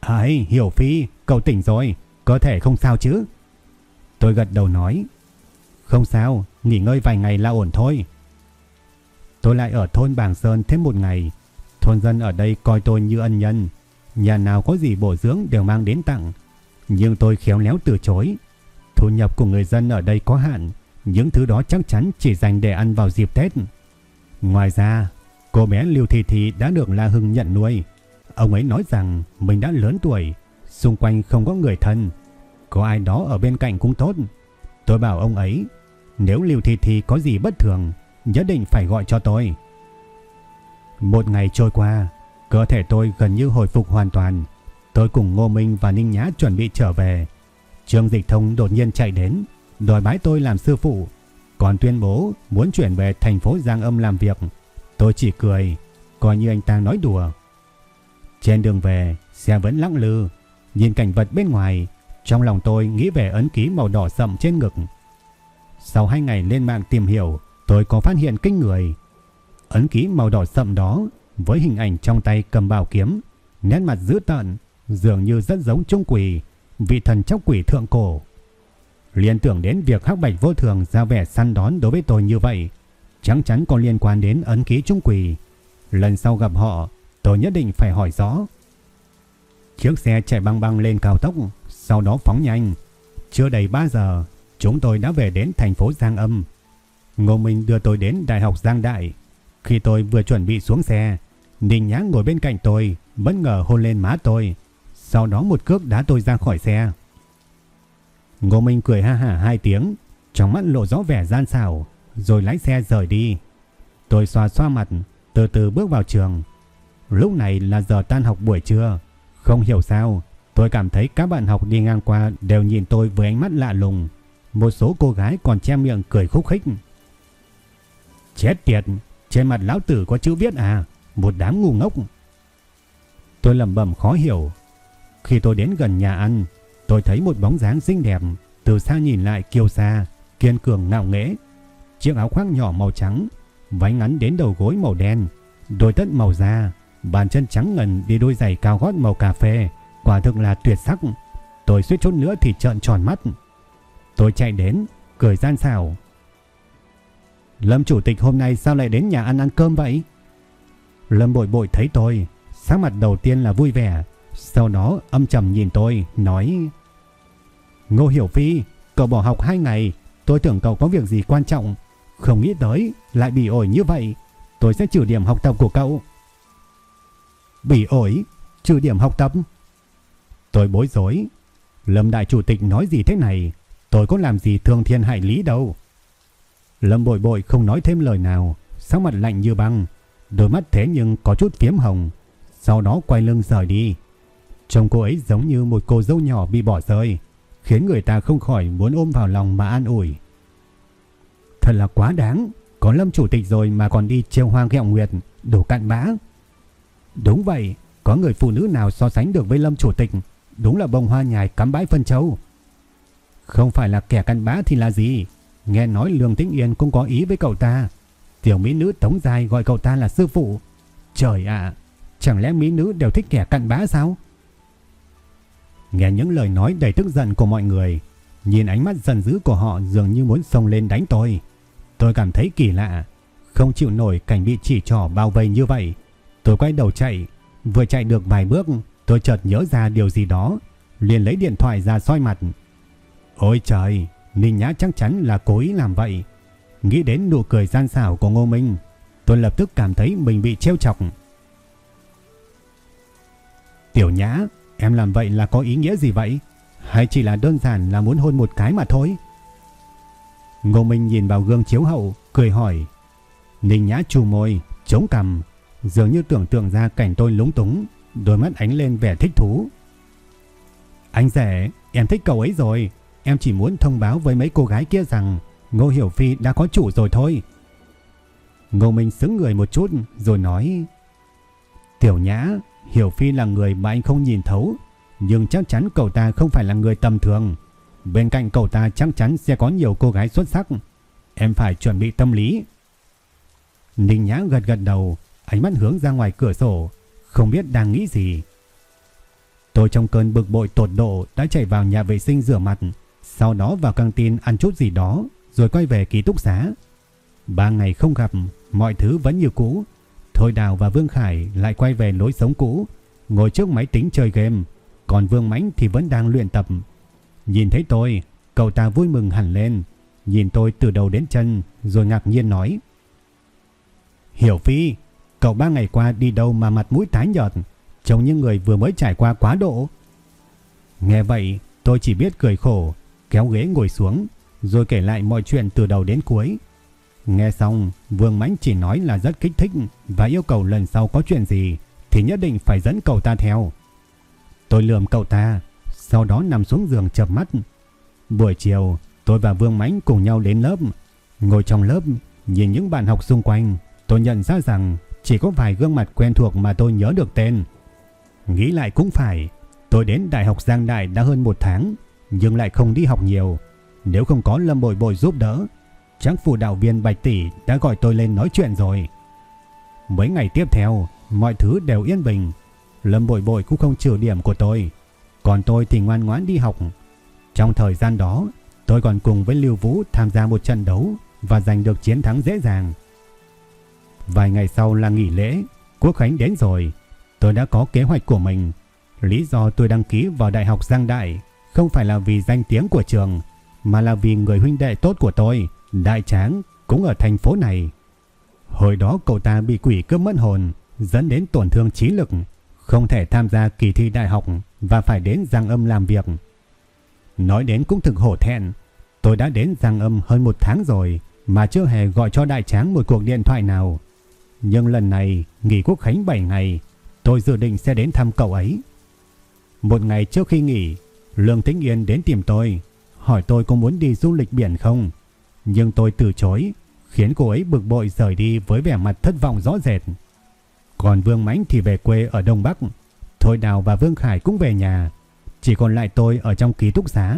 "Ai, Hiểu Phi, cậu tỉnh rồi, cơ thể không sao chứ?" Tôi gật đầu nói: "Không sao, nghỉ ngơi vài ngày là ổn thôi." Tôi lại ở thôn Bàng Sơn thêm một ngày, thôn dân ở đây coi tôi như ân nhân, nhà nào có gì bổ dưỡng đều mang đến tặng, nhưng tôi khéo léo từ chối. Thu nhập của người dân ở đây có hạn, những thứ đó chắc chắn chỉ dành để ăn vào dịp Tết. Ngoài ra, cô bé Liêu Thị Thị đã được La Hưng nhận nuôi. Ông ấy nói rằng mình đã lớn tuổi, xung quanh không có người thân, có ai đó ở bên cạnh cũng tốt. Tôi bảo ông ấy, nếu Liêu Thị Thị có gì bất thường, nhất định phải gọi cho tôi. Một ngày trôi qua, cơ thể tôi gần như hồi phục hoàn toàn. Tôi cùng Ngô Minh và Ninh Nhã chuẩn bị trở về. Trương Dịch Thông đột nhiên chạy đến, đòi bái tôi làm sư phụ, còn tuyên bố muốn chuyển về thành phố Giang Âm làm việc. Tôi chỉ cười, coi như anh ta nói đùa. Trên đường về, xe vẫn lắc lư, nhìn cảnh vật bên ngoài, trong lòng tôi nghĩ về ấn ký màu đỏ sậm trên ngực. Sau hai ngày lên mạng tìm hiểu, tôi có phát hiện kinh người. Ấn ký màu đỏ sậm đó với hình ảnh trong tay cầm bảo kiếm, nét mặt dữ tợn, dường như rất giống trung quỷ, vị thần chóc quỷ thượng cổ. Liên tưởng đến việc Hắc Bạch vô thường ra vẻ săn đón đối với tôi như vậy, chắc chắn có liên quan đến ấn ký trung quỷ. Lần sau gặp họ, tôi nhất định phải hỏi rõ. Chiếc xe chạy băng băng lên cao tốc, sau đó phóng nhanh. Chưa đầy 3 giờ, chúng tôi đã về đến thành phố Giang Âm. Ngô Minh đưa tôi đến Đại học Giang Đại. Khi tôi vừa chuẩn bị xuống xe, Ninh Nhã ngồi bên cạnh tôi, bất ngờ hôn lên má tôi. Sau đó một cước đá tôi ra khỏi xe. Ngô Minh cười ha hả hai tiếng, trong mắt lộ rõ vẻ gian xảo, rồi lái xe rời đi. Tôi xoa xoa mặt, từ từ bước vào trường. Lúc này là giờ tan học buổi trưa. Không hiểu sao, tôi cảm thấy các bạn học đi ngang qua đều nhìn tôi với ánh mắt lạ lùng. Một số cô gái còn che miệng cười khúc khích. Chết tiệt, Trên mặt lão tử có chữ viết à? Một đám ngu ngốc. Tôi lầm bầm khó hiểu. Khi tôi đến gần nhà ăn, tôi thấy một bóng dáng xinh đẹp, từ xa nhìn lại kiêu xa, kiên cường ngạo nghễ. Chiếc áo khoác nhỏ màu trắng, váy ngắn đến đầu gối màu đen, đôi tất màu da, bàn chân trắng ngần đi đôi giày cao gót màu cà phê, quả thực là tuyệt sắc. Tôi suýt chút nữa thì trợn tròn mắt. Tôi chạy đến, cười gian xảo. Lâm chủ tịch hôm nay sao lại đến nhà ăn ăn cơm vậy? Lâm bội bội thấy tôi, sắc mặt đầu tiên là vui vẻ, sau đó âm trầm nhìn tôi, nói Ngô Hiểu Phi, cậu bỏ học 2 ngày, tôi tưởng cậu có việc gì quan trọng, không nghĩ tới lại bị ổi như vậy, tôi sẽ trừ điểm học tập của cậu. Bị ổi, trừ điểm học tập? Tôi bối rối, Lâm Đại Chủ tịch nói gì thế này, tôi có làm gì thương thiên hại lý đâu. Lâm bội bội không nói thêm lời nào, sắc mặt lạnh như băng, đôi mắt thế nhưng có chút phiếm hồng, sau đó quay lưng rời đi. Trông cô ấy giống như một cô dâu nhỏ bị bỏ rơi, khiến người ta không khỏi muốn ôm vào lòng mà an ủi. Thật là quá đáng, có Lâm Chủ tịch rồi mà còn đi treo hoang ghẹo nguyệt, đủ cạn bã. Đúng vậy, có người phụ nữ nào so sánh được với Lâm Chủ tịch, đúng là bông hoa nhài cắm bãi phân châu. Không phải là kẻ cặn bã thì là gì, nghe nói Lương Tĩnh Yên cũng có ý với cậu ta. Tiểu mỹ nữ Tống Dài gọi cậu ta là sư phụ. Trời ạ, chẳng lẽ mỹ nữ đều thích kẻ cặn bã sao? Nghe những lời nói đầy tức giận của mọi người, nhìn ánh mắt giận dữ của họ dường như muốn xông lên đánh tôi. Tôi cảm thấy kỳ lạ, không chịu nổi cảnh bị chỉ trỏ bao vây như vậy. Tôi quay đầu chạy, vừa chạy được vài bước, tôi chợt nhớ ra điều gì đó, liền lấy điện thoại ra soi mặt. Ôi trời, Ninh Nhã chắc chắn là cố ý làm vậy. Nghĩ đến nụ cười gian xảo của Ngô Minh, tôi lập tức cảm thấy mình bị trêu chọc. Tiểu Nhã, em làm vậy là có ý nghĩa gì vậy? Hay chỉ là đơn giản là muốn hôn một cái mà thôi? Ngô Minh nhìn vào gương chiếu hậu, cười hỏi. Ninh Nhã trù môi, chống cằm, dường như tưởng tượng ra cảnh tôi lúng túng, đôi mắt ánh lên vẻ thích thú. Anh rể, em thích cậu ấy rồi, em chỉ muốn thông báo với mấy cô gái kia rằng Ngô Hiểu Phi đã có chủ rồi thôi. Ngô Minh xứng người một chút rồi nói Tiểu Nhã, Hiểu Phi là người mà anh không nhìn thấu, nhưng chắc chắn cậu ta không phải là người tầm thường. Bên cạnh cậu ta chắc chắn sẽ có nhiều cô gái xuất sắc. Em phải chuẩn bị tâm lý. Ninh Nhã gật gật đầu, ánh mắt hướng ra ngoài cửa sổ, không biết đang nghĩ gì. Tôi trong cơn bực bội tột độ đã chạy vào nhà vệ sinh rửa mặt, sau đó vào căng tin ăn chút gì đó, rồi quay về ký túc xá. Ba ngày không gặp, mọi thứ vẫn như cũ. Thôi Đào và Vương Khải lại quay về lối sống cũ, ngồi trước máy tính chơi game, còn Vương Mãnh thì vẫn đang luyện tập. Nhìn thấy tôi, cậu ta vui mừng hẳn lên, nhìn tôi từ đầu đến chân rồi ngạc nhiên nói. Hiểu Phi, cậu ba ngày qua đi đâu mà mặt mũi tái nhợt, trông như người vừa mới trải qua quá độ. Nghe vậy, tôi chỉ biết cười khổ, kéo ghế ngồi xuống, rồi kể lại mọi chuyện từ đầu đến cuối. Nghe xong, Vương Mãnh chỉ nói là rất kích thích và yêu cầu lần sau có chuyện gì thì nhất định phải dẫn cậu ta theo. Tôi lườm cậu ta, sau đó nằm xuống giường chợp mắt. Buổi chiều, tôi và Vương Mãnh cùng nhau đến lớp. Ngồi trong lớp, nhìn những bạn học xung quanh, tôi nhận ra rằng chỉ có vài gương mặt quen thuộc mà tôi nhớ được tên. Nghĩ lại cũng phải, tôi đến Đại học Giang Đại đã hơn một tháng, nhưng lại không đi học nhiều. Nếu không có Lâm Bội Bội giúp đỡ, chắc phụ đạo viên Bạch Tỷ đã gọi tôi lên nói chuyện rồi. Mấy ngày tiếp theo, mọi thứ đều yên bình. Lâm Bội Bội cũng không trừ điểm của tôi, còn tôi thì ngoan ngoãn đi học. Trong thời gian đó, tôi còn cùng với Lưu Vũ tham gia một trận đấu và giành được chiến thắng dễ dàng. Vài ngày sau là nghỉ lễ, Quốc Khánh đến rồi, tôi đã có kế hoạch của mình. Lý do tôi đăng ký vào Đại học Giang Đại không phải là vì danh tiếng của trường, mà là vì người huynh đệ tốt của tôi, Đại Tráng, cũng ở thành phố này. Hồi đó cậu ta bị quỷ cướp mất hồn, dẫn đến tổn thương trí lực, không thể tham gia kỳ thi đại học và phải đến Giang Âm làm việc. Nói đến cũng thực hổ thẹn, tôi đã đến Giang Âm hơn một tháng rồi mà chưa hề gọi cho Đại Tráng một cuộc điện thoại nào. Nhưng lần này, nghỉ quốc khánh 7 ngày, tôi dự định sẽ đến thăm cậu ấy. Một ngày trước khi nghỉ, Lương Tĩnh Yên đến tìm tôi, hỏi tôi có muốn đi du lịch biển không. Nhưng tôi từ chối, khiến cô ấy bực bội rời đi với vẻ mặt thất vọng rõ rệt. Còn Vương Mãnh thì về quê ở Đông Bắc, Thôi Đào và Vương Khải cũng về nhà, chỉ còn lại tôi ở trong ký túc xá.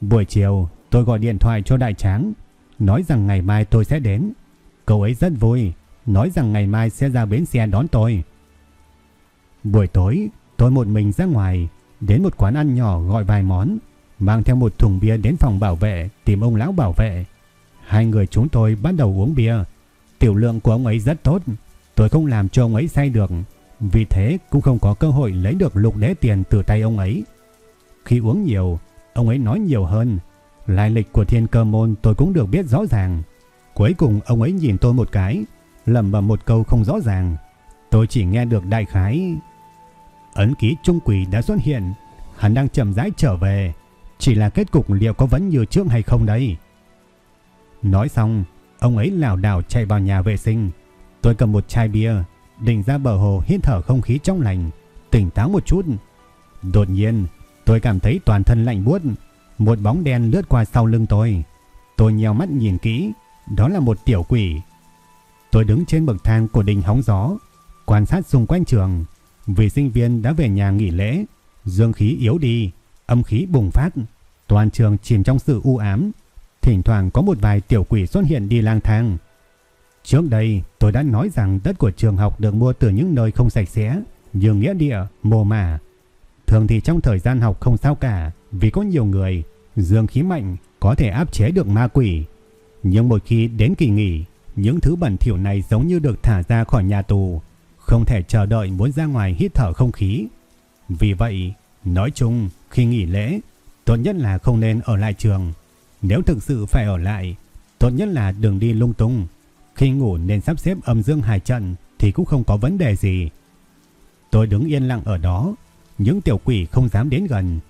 Buổi chiều, tôi gọi điện thoại cho Đại Tráng, nói rằng ngày mai tôi sẽ đến. Cậu ấy rất vui, nói rằng ngày mai sẽ ra bến xe đón tôi. Buổi tối, tôi một mình ra ngoài, đến một quán ăn nhỏ gọi vài món, mang theo một thùng bia đến phòng bảo vệ tìm ông lão bảo vệ. Hai người chúng tôi bắt đầu uống bia. Tiểu lượng của ông ấy rất tốt, tôi không làm cho ông ấy say được, vì thế cũng không có cơ hội lấy được lục đế tiền từ tay ông ấy. Khi uống nhiều, ông ấy nói nhiều hơn, lai lịch của thiên cơ môn tôi cũng được biết rõ ràng. Cuối cùng ông ấy nhìn tôi một cái, lầm bầm một câu không rõ ràng. Tôi chỉ nghe được đại khái. Ấn ký trung quỷ đã xuất hiện, hắn đang chậm rãi trở về. Chỉ là kết cục liệu có vẫn như trước hay không đây? Nói xong, ông ấy lảo đảo chạy vào nhà vệ sinh. Tôi cầm một chai bia, định ra bờ hồ hít thở không khí trong lành, tỉnh táo một chút. Đột nhiên, tôi cảm thấy toàn thân lạnh buốt, một bóng đen lướt qua sau lưng tôi. Tôi nheo mắt nhìn kỹ, đó là một tiểu quỷ. Tôi đứng trên bậc thang của đình hóng gió, quan sát xung quanh trường. Vì sinh viên đã về nhà nghỉ lễ, dương khí yếu đi, âm khí bùng phát, toàn trường chìm trong sự u ám. Thỉnh thoảng có một vài tiểu quỷ xuất hiện đi lang thang. Trước đây tôi đã nói rằng đất của trường học được mua từ những nơi không sạch sẽ, như nghĩa địa, mồ mả. Thường thì trong thời gian học không sao cả, vì có nhiều người, dương khí mạnh có thể áp chế được ma quỷ. Nhưng một khi đến kỳ nghỉ, những thứ bẩn thỉu này giống như được thả ra khỏi nhà tù, không thể chờ đợi muốn ra ngoài hít thở không khí. Vì vậy, nói chung, khi nghỉ lễ, tốt nhất là không nên ở lại trường. Nếu thực sự phải ở lại, tốt nhất là đừng đi lung tung. Khi ngủ nên sắp xếp âm dương hài trận thì cũng không có vấn đề gì. Tôi đứng yên lặng ở đó, những tiểu quỷ không dám đến gần.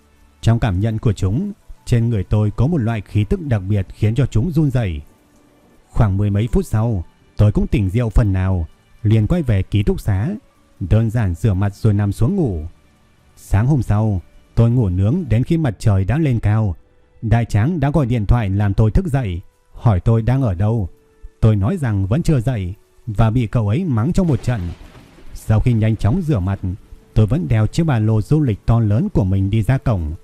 Trong cảm nhận của chúng, trên người tôi có một loại khí tức đặc biệt khiến cho chúng run rẩy. Khoảng mười mấy phút sau, tôi cũng tỉnh rượu phần nào, liền quay về ký túc xá, đơn giản rửa mặt rồi nằm xuống ngủ. Sáng hôm sau, tôi ngủ nướng đến khi mặt trời đã lên cao. Đại tráng đã gọi điện thoại làm tôi thức dậy, hỏi tôi đang ở đâu. Tôi nói rằng vẫn chưa dậy và bị cậu ấy mắng trong một trận. Sau khi nhanh chóng rửa mặt, tôi vẫn đeo chiếc ba lô du lịch to lớn của mình đi ra cổng.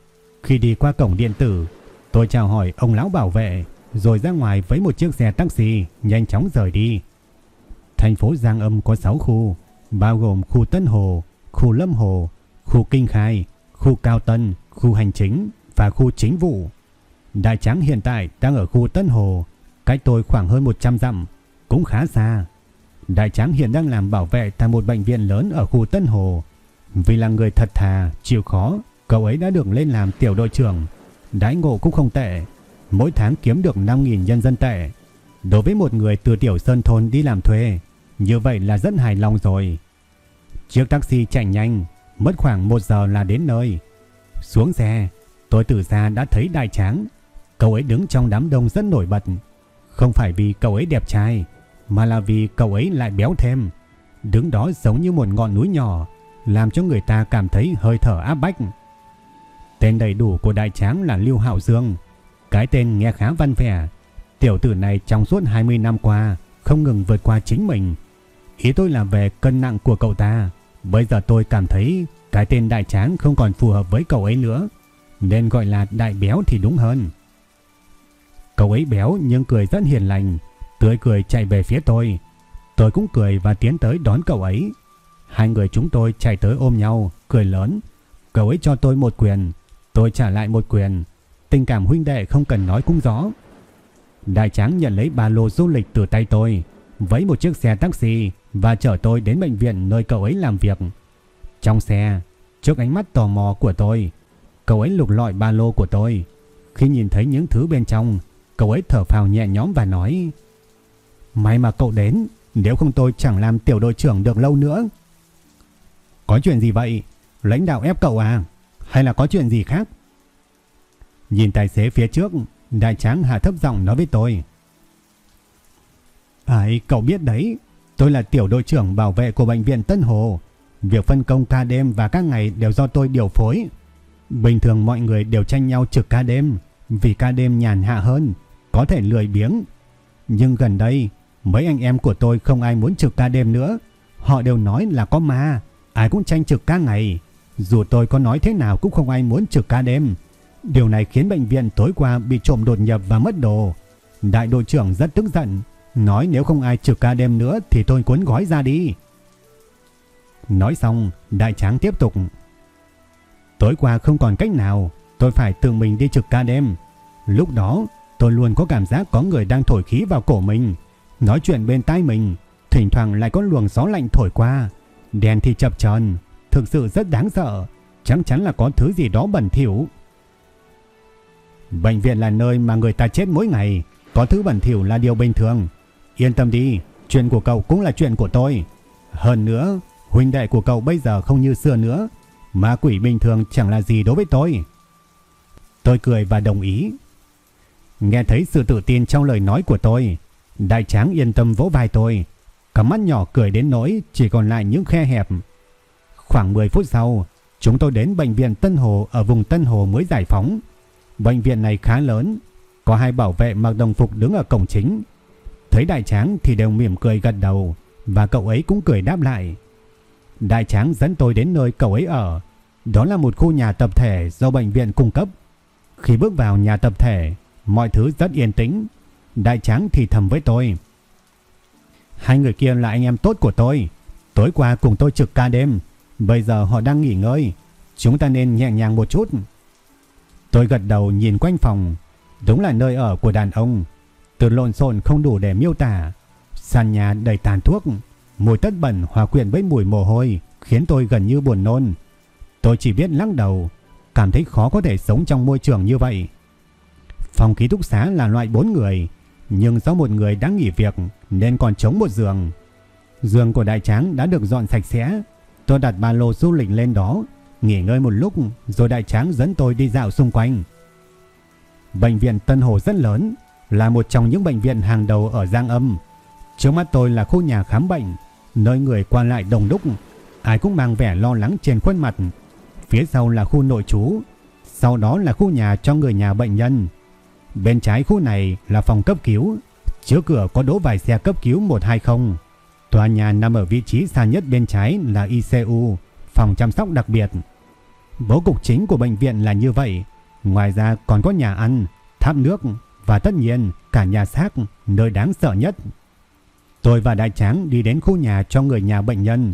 Khi đi qua cổng điện tử, tôi chào hỏi ông lão bảo vệ, rồi ra ngoài với một chiếc xe taxi nhanh chóng rời đi. Thành phố Giang Âm có 6 khu, bao gồm khu Tân Hồ, khu Lâm Hồ, khu Kinh Khai, khu Cao Tân, khu Hành Chính và khu Chính vụ. Đại Tráng hiện tại đang ở khu Tân Hồ, cách tôi khoảng hơn 100 dặm, cũng khá xa. Đại Tráng hiện đang làm bảo vệ tại một bệnh viện lớn ở khu Tân Hồ. Vì là người thật thà, chịu khó, cậu ấy đã được lên làm tiểu đội trưởng. Đãi ngộ cũng không tệ, mỗi tháng kiếm được 5.000 nhân dân tệ. Đối với một người từ tiểu sơn thôn đi làm thuê, như vậy là rất hài lòng rồi. Chiếc taxi chạy nhanh, mất khoảng 1 giờ là đến nơi. Xuống xe, tôi từ xa đã thấy đại tráng. Cậu ấy đứng trong đám đông rất nổi bật. Không phải vì cậu ấy đẹp trai, mà là vì cậu ấy lại béo thêm. Đứng đó giống như một ngọn núi nhỏ, làm cho người ta cảm thấy hơi thở áp bách. Tên đầy đủ của đại tráng là Lưu Hạo Dương. Cái tên nghe khá văn vẻ. Tiểu tử này trong suốt 20 năm qua không ngừng vượt qua chính mình. Ý tôi là về cân nặng của cậu ta. Bây giờ tôi cảm thấy cái tên đại tráng không còn phù hợp với cậu ấy nữa. Nên gọi là đại béo thì đúng hơn. Cậu ấy béo nhưng cười rất hiền lành. Tươi cười chạy về phía tôi. Tôi cũng cười và tiến tới đón cậu ấy. Hai người chúng tôi chạy tới ôm nhau, cười lớn. Cậu ấy cho tôi một quyền. Tôi trả lại một quyền. Tình cảm huynh đệ không cần nói cũng rõ. Đại tráng nhận lấy ba lô du lịch từ tay tôi, vẫy một chiếc xe taxi và chở tôi đến bệnh viện nơi cậu ấy làm việc. Trong xe, trước ánh mắt tò mò của tôi, cậu ấy lục lọi ba lô của tôi. Khi nhìn thấy những thứ bên trong, cậu ấy thở phào nhẹ nhõm và nói May mà cậu đến, nếu không tôi chẳng làm tiểu đội trưởng được lâu nữa. Có chuyện gì vậy? Lãnh đạo ép cậu à? Hay là có chuyện gì khác? Nhìn tài xế phía trước, đại tráng hạ thấp giọng nói với tôi. Ai, cậu biết đấy, tôi là tiểu đội trưởng bảo vệ của bệnh viện Tân Hồ. Việc phân công ca đêm và các ngày đều do tôi điều phối. Bình thường mọi người đều tranh nhau trực ca đêm, vì ca đêm nhàn hạ hơn, có thể lười biếng. Nhưng gần đây, mấy anh em của tôi không ai muốn trực ca đêm nữa. Họ đều nói là có ma, ai cũng tranh trực ca ngày. Dù tôi có nói thế nào cũng không ai muốn trực ca đêm. Điều này khiến bệnh viện tối qua bị trộm đột nhập và mất đồ. Đại đội trưởng rất tức giận, nói nếu không ai trực ca đêm nữa thì tôi cuốn gói ra đi. Nói xong, đại tráng tiếp tục. Tối qua không còn cách nào, tôi phải tự mình đi trực ca đêm. Lúc đó, tôi luôn có cảm giác có người đang thổi khí vào cổ mình, nói chuyện bên tai mình, thỉnh thoảng lại có luồng gió lạnh thổi qua, đèn thì chập tròn, thực sự rất đáng sợ, chắc chắn là có thứ gì đó bẩn thỉu. Bệnh viện là nơi mà người ta chết mỗi ngày, có thứ bẩn thỉu là điều bình thường. Yên tâm đi, chuyện của cậu cũng là chuyện của tôi. Hơn nữa, huynh đệ của cậu bây giờ không như xưa nữa, ma quỷ bình thường chẳng là gì đối với tôi. Tôi cười và đồng ý. Nghe thấy sự tự tin trong lời nói của tôi, đại tráng yên tâm vỗ vai tôi, cắm mắt nhỏ cười đến nỗi chỉ còn lại những khe hẹp. Khoảng 10 phút sau, chúng tôi đến bệnh viện Tân Hồ ở vùng Tân Hồ mới giải phóng. Bệnh viện này khá lớn, có hai bảo vệ mặc đồng phục đứng ở cổng chính. Thấy đại tráng thì đều mỉm cười gật đầu và cậu ấy cũng cười đáp lại. Đại tráng dẫn tôi đến nơi cậu ấy ở. Đó là một khu nhà tập thể do bệnh viện cung cấp. Khi bước vào nhà tập thể, mọi thứ rất yên tĩnh. Đại tráng thì thầm với tôi. Hai người kia là anh em tốt của tôi. Tối qua cùng tôi trực ca đêm. Bây giờ họ đang nghỉ ngơi. Chúng ta nên nhẹ nhàng một chút. Tôi gật đầu nhìn quanh phòng. Đúng là nơi ở của đàn ông. Từ lộn xộn không đủ để miêu tả. Sàn nhà đầy tàn thuốc. Mùi tất bẩn hòa quyện với mùi mồ hôi khiến tôi gần như buồn nôn. Tôi chỉ biết lắc đầu, cảm thấy khó có thể sống trong môi trường như vậy. Phòng ký túc xá là loại 4 người, nhưng do một người đã nghỉ việc nên còn trống một giường. Giường của đại tráng đã được dọn sạch sẽ. Tôi đặt ba lô du lịch lên đó, nghỉ ngơi một lúc rồi đại tráng dẫn tôi đi dạo xung quanh. Bệnh viện Tân Hồ rất lớn, là một trong những bệnh viện hàng đầu ở Giang Âm. Trước mắt tôi là khu nhà khám bệnh, nơi người qua lại đông đúc, ai cũng mang vẻ lo lắng trên khuôn mặt. Phía sau là khu nội trú, sau đó là khu nhà cho người nhà bệnh nhân. Bên trái khu này là phòng cấp cứu, trước cửa có đỗ vài xe cấp cứu 120. Tòa nhà nằm ở vị trí xa nhất bên trái là ICU, phòng chăm sóc đặc biệt. Bố cục chính của bệnh viện là như vậy, ngoài ra còn có nhà ăn, tháp nước và tất nhiên cả nhà xác, nơi đáng sợ nhất. Tôi và Đại Tráng đi đến khu nhà cho người nhà bệnh nhân.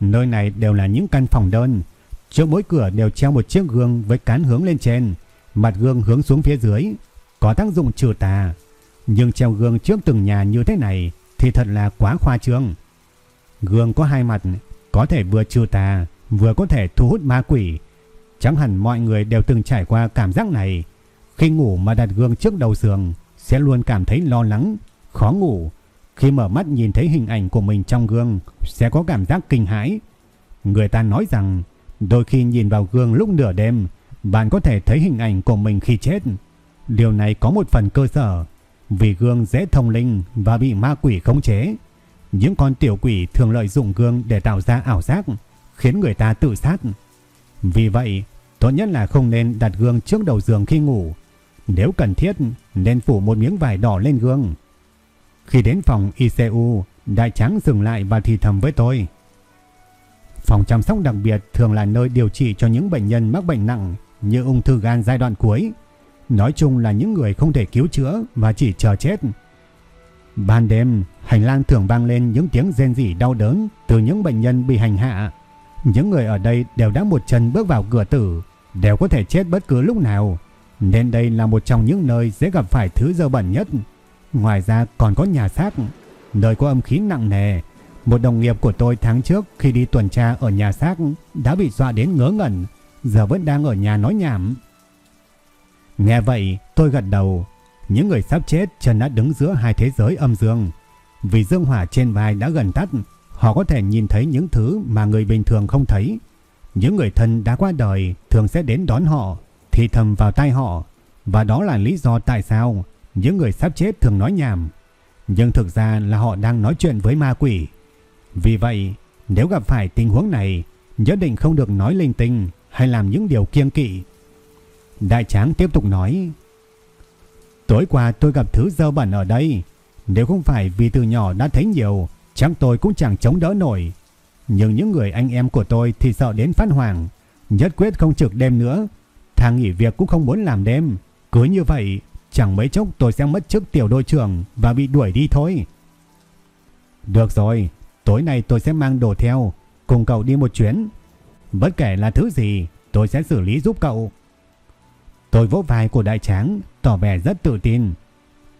Nơi này đều là những căn phòng đơn. Trước mỗi cửa đều treo một chiếc gương với cán hướng lên trên, mặt gương hướng xuống phía dưới, có tác dụng trừ tà. Nhưng treo gương trước từng nhà như thế này thì thật là quá khoa trương. Gương có hai mặt, có thể vừa trừ tà, vừa có thể thu hút ma quỷ. Chẳng hẳn mọi người đều từng trải qua cảm giác này. Khi ngủ mà đặt gương trước đầu giường sẽ luôn cảm thấy lo lắng, khó ngủ khi mở mắt nhìn thấy hình ảnh của mình trong gương sẽ có cảm giác kinh hãi. Người ta nói rằng đôi khi nhìn vào gương lúc nửa đêm bạn có thể thấy hình ảnh của mình khi chết. Điều này có một phần cơ sở vì gương dễ thông linh và bị ma quỷ khống chế. Những con tiểu quỷ thường lợi dụng gương để tạo ra ảo giác khiến người ta tự sát. Vì vậy, tốt nhất là không nên đặt gương trước đầu giường khi ngủ. Nếu cần thiết, nên phủ một miếng vải đỏ lên gương. Khi đến phòng ICU, Đại Tráng dừng lại và thì thầm với tôi. Phòng chăm sóc đặc biệt thường là nơi điều trị cho những bệnh nhân mắc bệnh nặng như ung thư gan giai đoạn cuối. Nói chung là những người không thể cứu chữa và chỉ chờ chết. Ban đêm, hành lang thường vang lên những tiếng rên rỉ đau đớn từ những bệnh nhân bị hành hạ. Những người ở đây đều đã một chân bước vào cửa tử, đều có thể chết bất cứ lúc nào. Nên đây là một trong những nơi dễ gặp phải thứ dơ bẩn nhất. Ngoài ra còn có nhà xác, nơi có âm khí nặng nề. Một đồng nghiệp của tôi tháng trước khi đi tuần tra ở nhà xác đã bị dọa đến ngớ ngẩn, giờ vẫn đang ở nhà nói nhảm. Nghe vậy, tôi gật đầu. Những người sắp chết chân đã đứng giữa hai thế giới âm dương. Vì dương hỏa trên vai đã gần tắt, họ có thể nhìn thấy những thứ mà người bình thường không thấy. Những người thân đã qua đời thường sẽ đến đón họ, thì thầm vào tai họ. Và đó là lý do tại sao những người sắp chết thường nói nhảm, nhưng thực ra là họ đang nói chuyện với ma quỷ. Vì vậy, nếu gặp phải tình huống này, nhất định không được nói linh tinh hay làm những điều kiêng kỵ. Đại tráng tiếp tục nói, Tối qua tôi gặp thứ dơ bẩn ở đây. Nếu không phải vì từ nhỏ đã thấy nhiều, chắc tôi cũng chẳng chống đỡ nổi. Nhưng những người anh em của tôi thì sợ đến phát hoàng, nhất quyết không trực đêm nữa. Thằng nghỉ việc cũng không muốn làm đêm. Cứ như vậy, chẳng mấy chốc tôi sẽ mất chức tiểu đội trưởng và bị đuổi đi thôi. Được rồi, tối nay tôi sẽ mang đồ theo, cùng cậu đi một chuyến. Bất kể là thứ gì, tôi sẽ xử lý giúp cậu. Tôi vỗ vai của đại tráng, tỏ vẻ rất tự tin.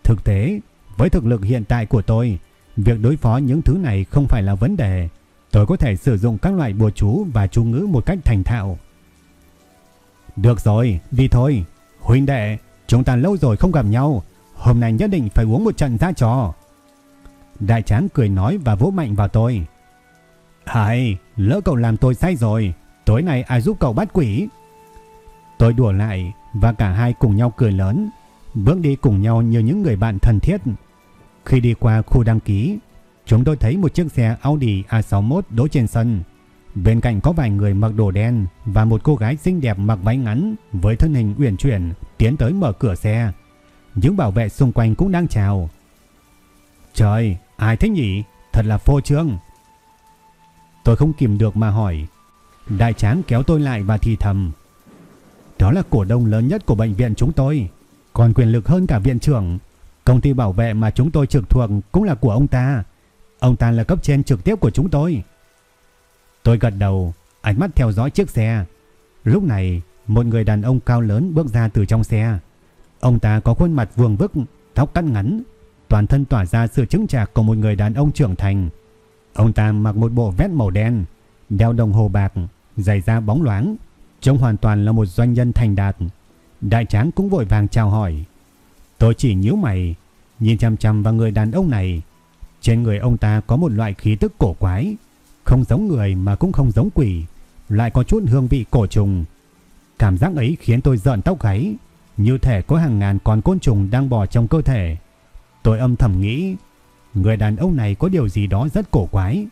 Thực tế, với thực lực hiện tại của tôi, việc đối phó những thứ này không phải là vấn đề. Tôi có thể sử dụng các loại bùa chú và chú ngữ một cách thành thạo. Được rồi, đi thôi. Huynh đệ, chúng ta lâu rồi không gặp nhau. Hôm nay nhất định phải uống một trận ra trò. Đại tráng cười nói và vỗ mạnh vào tôi. hài lỡ cậu làm tôi sai rồi. Tối nay ai giúp cậu bắt quỷ? Tôi đùa lại và cả hai cùng nhau cười lớn. Bước đi cùng nhau như những người bạn thân thiết. Khi đi qua khu đăng ký, chúng tôi thấy một chiếc xe Audi A61 đỗ trên sân. Bên cạnh có vài người mặc đồ đen và một cô gái xinh đẹp mặc váy ngắn với thân hình uyển chuyển tiến tới mở cửa xe. Những bảo vệ xung quanh cũng đang chào. Trời, ai thế nhỉ? Thật là phô trương. Tôi không kìm được mà hỏi. Đại tráng kéo tôi lại và thì thầm. Đó là cổ đông lớn nhất của bệnh viện chúng tôi. Còn quyền lực hơn cả viện trưởng. Công ty bảo vệ mà chúng tôi trực thuộc cũng là của ông ta. Ông ta là cấp trên trực tiếp của chúng tôi. Tôi gật đầu, ánh mắt theo dõi chiếc xe. Lúc này, một người đàn ông cao lớn bước ra từ trong xe. Ông ta có khuôn mặt vuông vức, tóc cắt ngắn, toàn thân tỏa ra sự chứng trạc của một người đàn ông trưởng thành. Ông ta mặc một bộ vest màu đen, đeo đồng hồ bạc, giày da bóng loáng, trông hoàn toàn là một doanh nhân thành đạt. Đại tráng cũng vội vàng chào hỏi. Tôi chỉ nhíu mày, nhìn chăm chăm vào người đàn ông này. Trên người ông ta có một loại khí tức cổ quái, không giống người mà cũng không giống quỷ, lại có chút hương vị cổ trùng. Cảm giác ấy khiến tôi giận tóc gáy, như thể có hàng ngàn con côn trùng đang bò trong cơ thể. Tôi âm thầm nghĩ, người đàn ông này có điều gì đó rất cổ quái.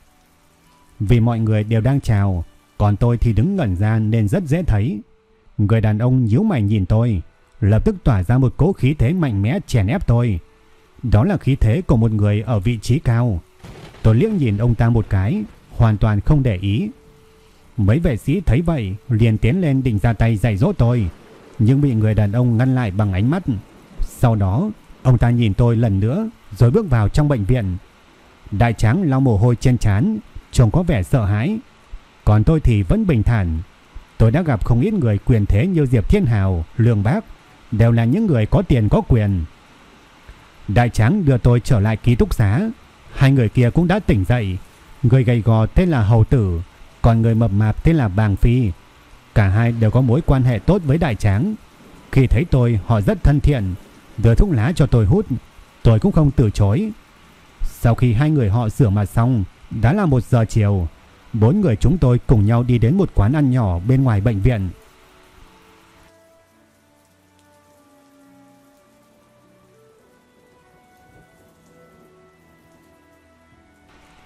Vì mọi người đều đang chào, còn tôi thì đứng ngẩn ra nên rất dễ thấy. Người đàn ông nhíu mày nhìn tôi, lập tức tỏa ra một cỗ khí thế mạnh mẽ chèn ép tôi. Đó là khí thế của một người ở vị trí cao. Tôi liếc nhìn ông ta một cái, hoàn toàn không để ý. Mấy vệ sĩ thấy vậy liền tiến lên định ra tay dạy dỗ tôi, nhưng bị người đàn ông ngăn lại bằng ánh mắt. Sau đó, ông ta nhìn tôi lần nữa rồi bước vào trong bệnh viện. Đại tráng lau mồ hôi trên trán, trông có vẻ sợ hãi. Còn tôi thì vẫn bình thản. Tôi đã gặp không ít người quyền thế như Diệp Thiên Hào, Lương Bác, đều là những người có tiền có quyền. Đại tráng đưa tôi trở lại ký túc xá. Hai người kia cũng đã tỉnh dậy. Người gầy gò tên là Hầu Tử, còn người mập mạp tên là Bàng Phi. Cả hai đều có mối quan hệ tốt với đại tráng. Khi thấy tôi, họ rất thân thiện, đưa thuốc lá cho tôi hút. Tôi cũng không từ chối. Sau khi hai người họ rửa mặt xong, đã là một giờ chiều. Bốn người chúng tôi cùng nhau đi đến một quán ăn nhỏ bên ngoài bệnh viện.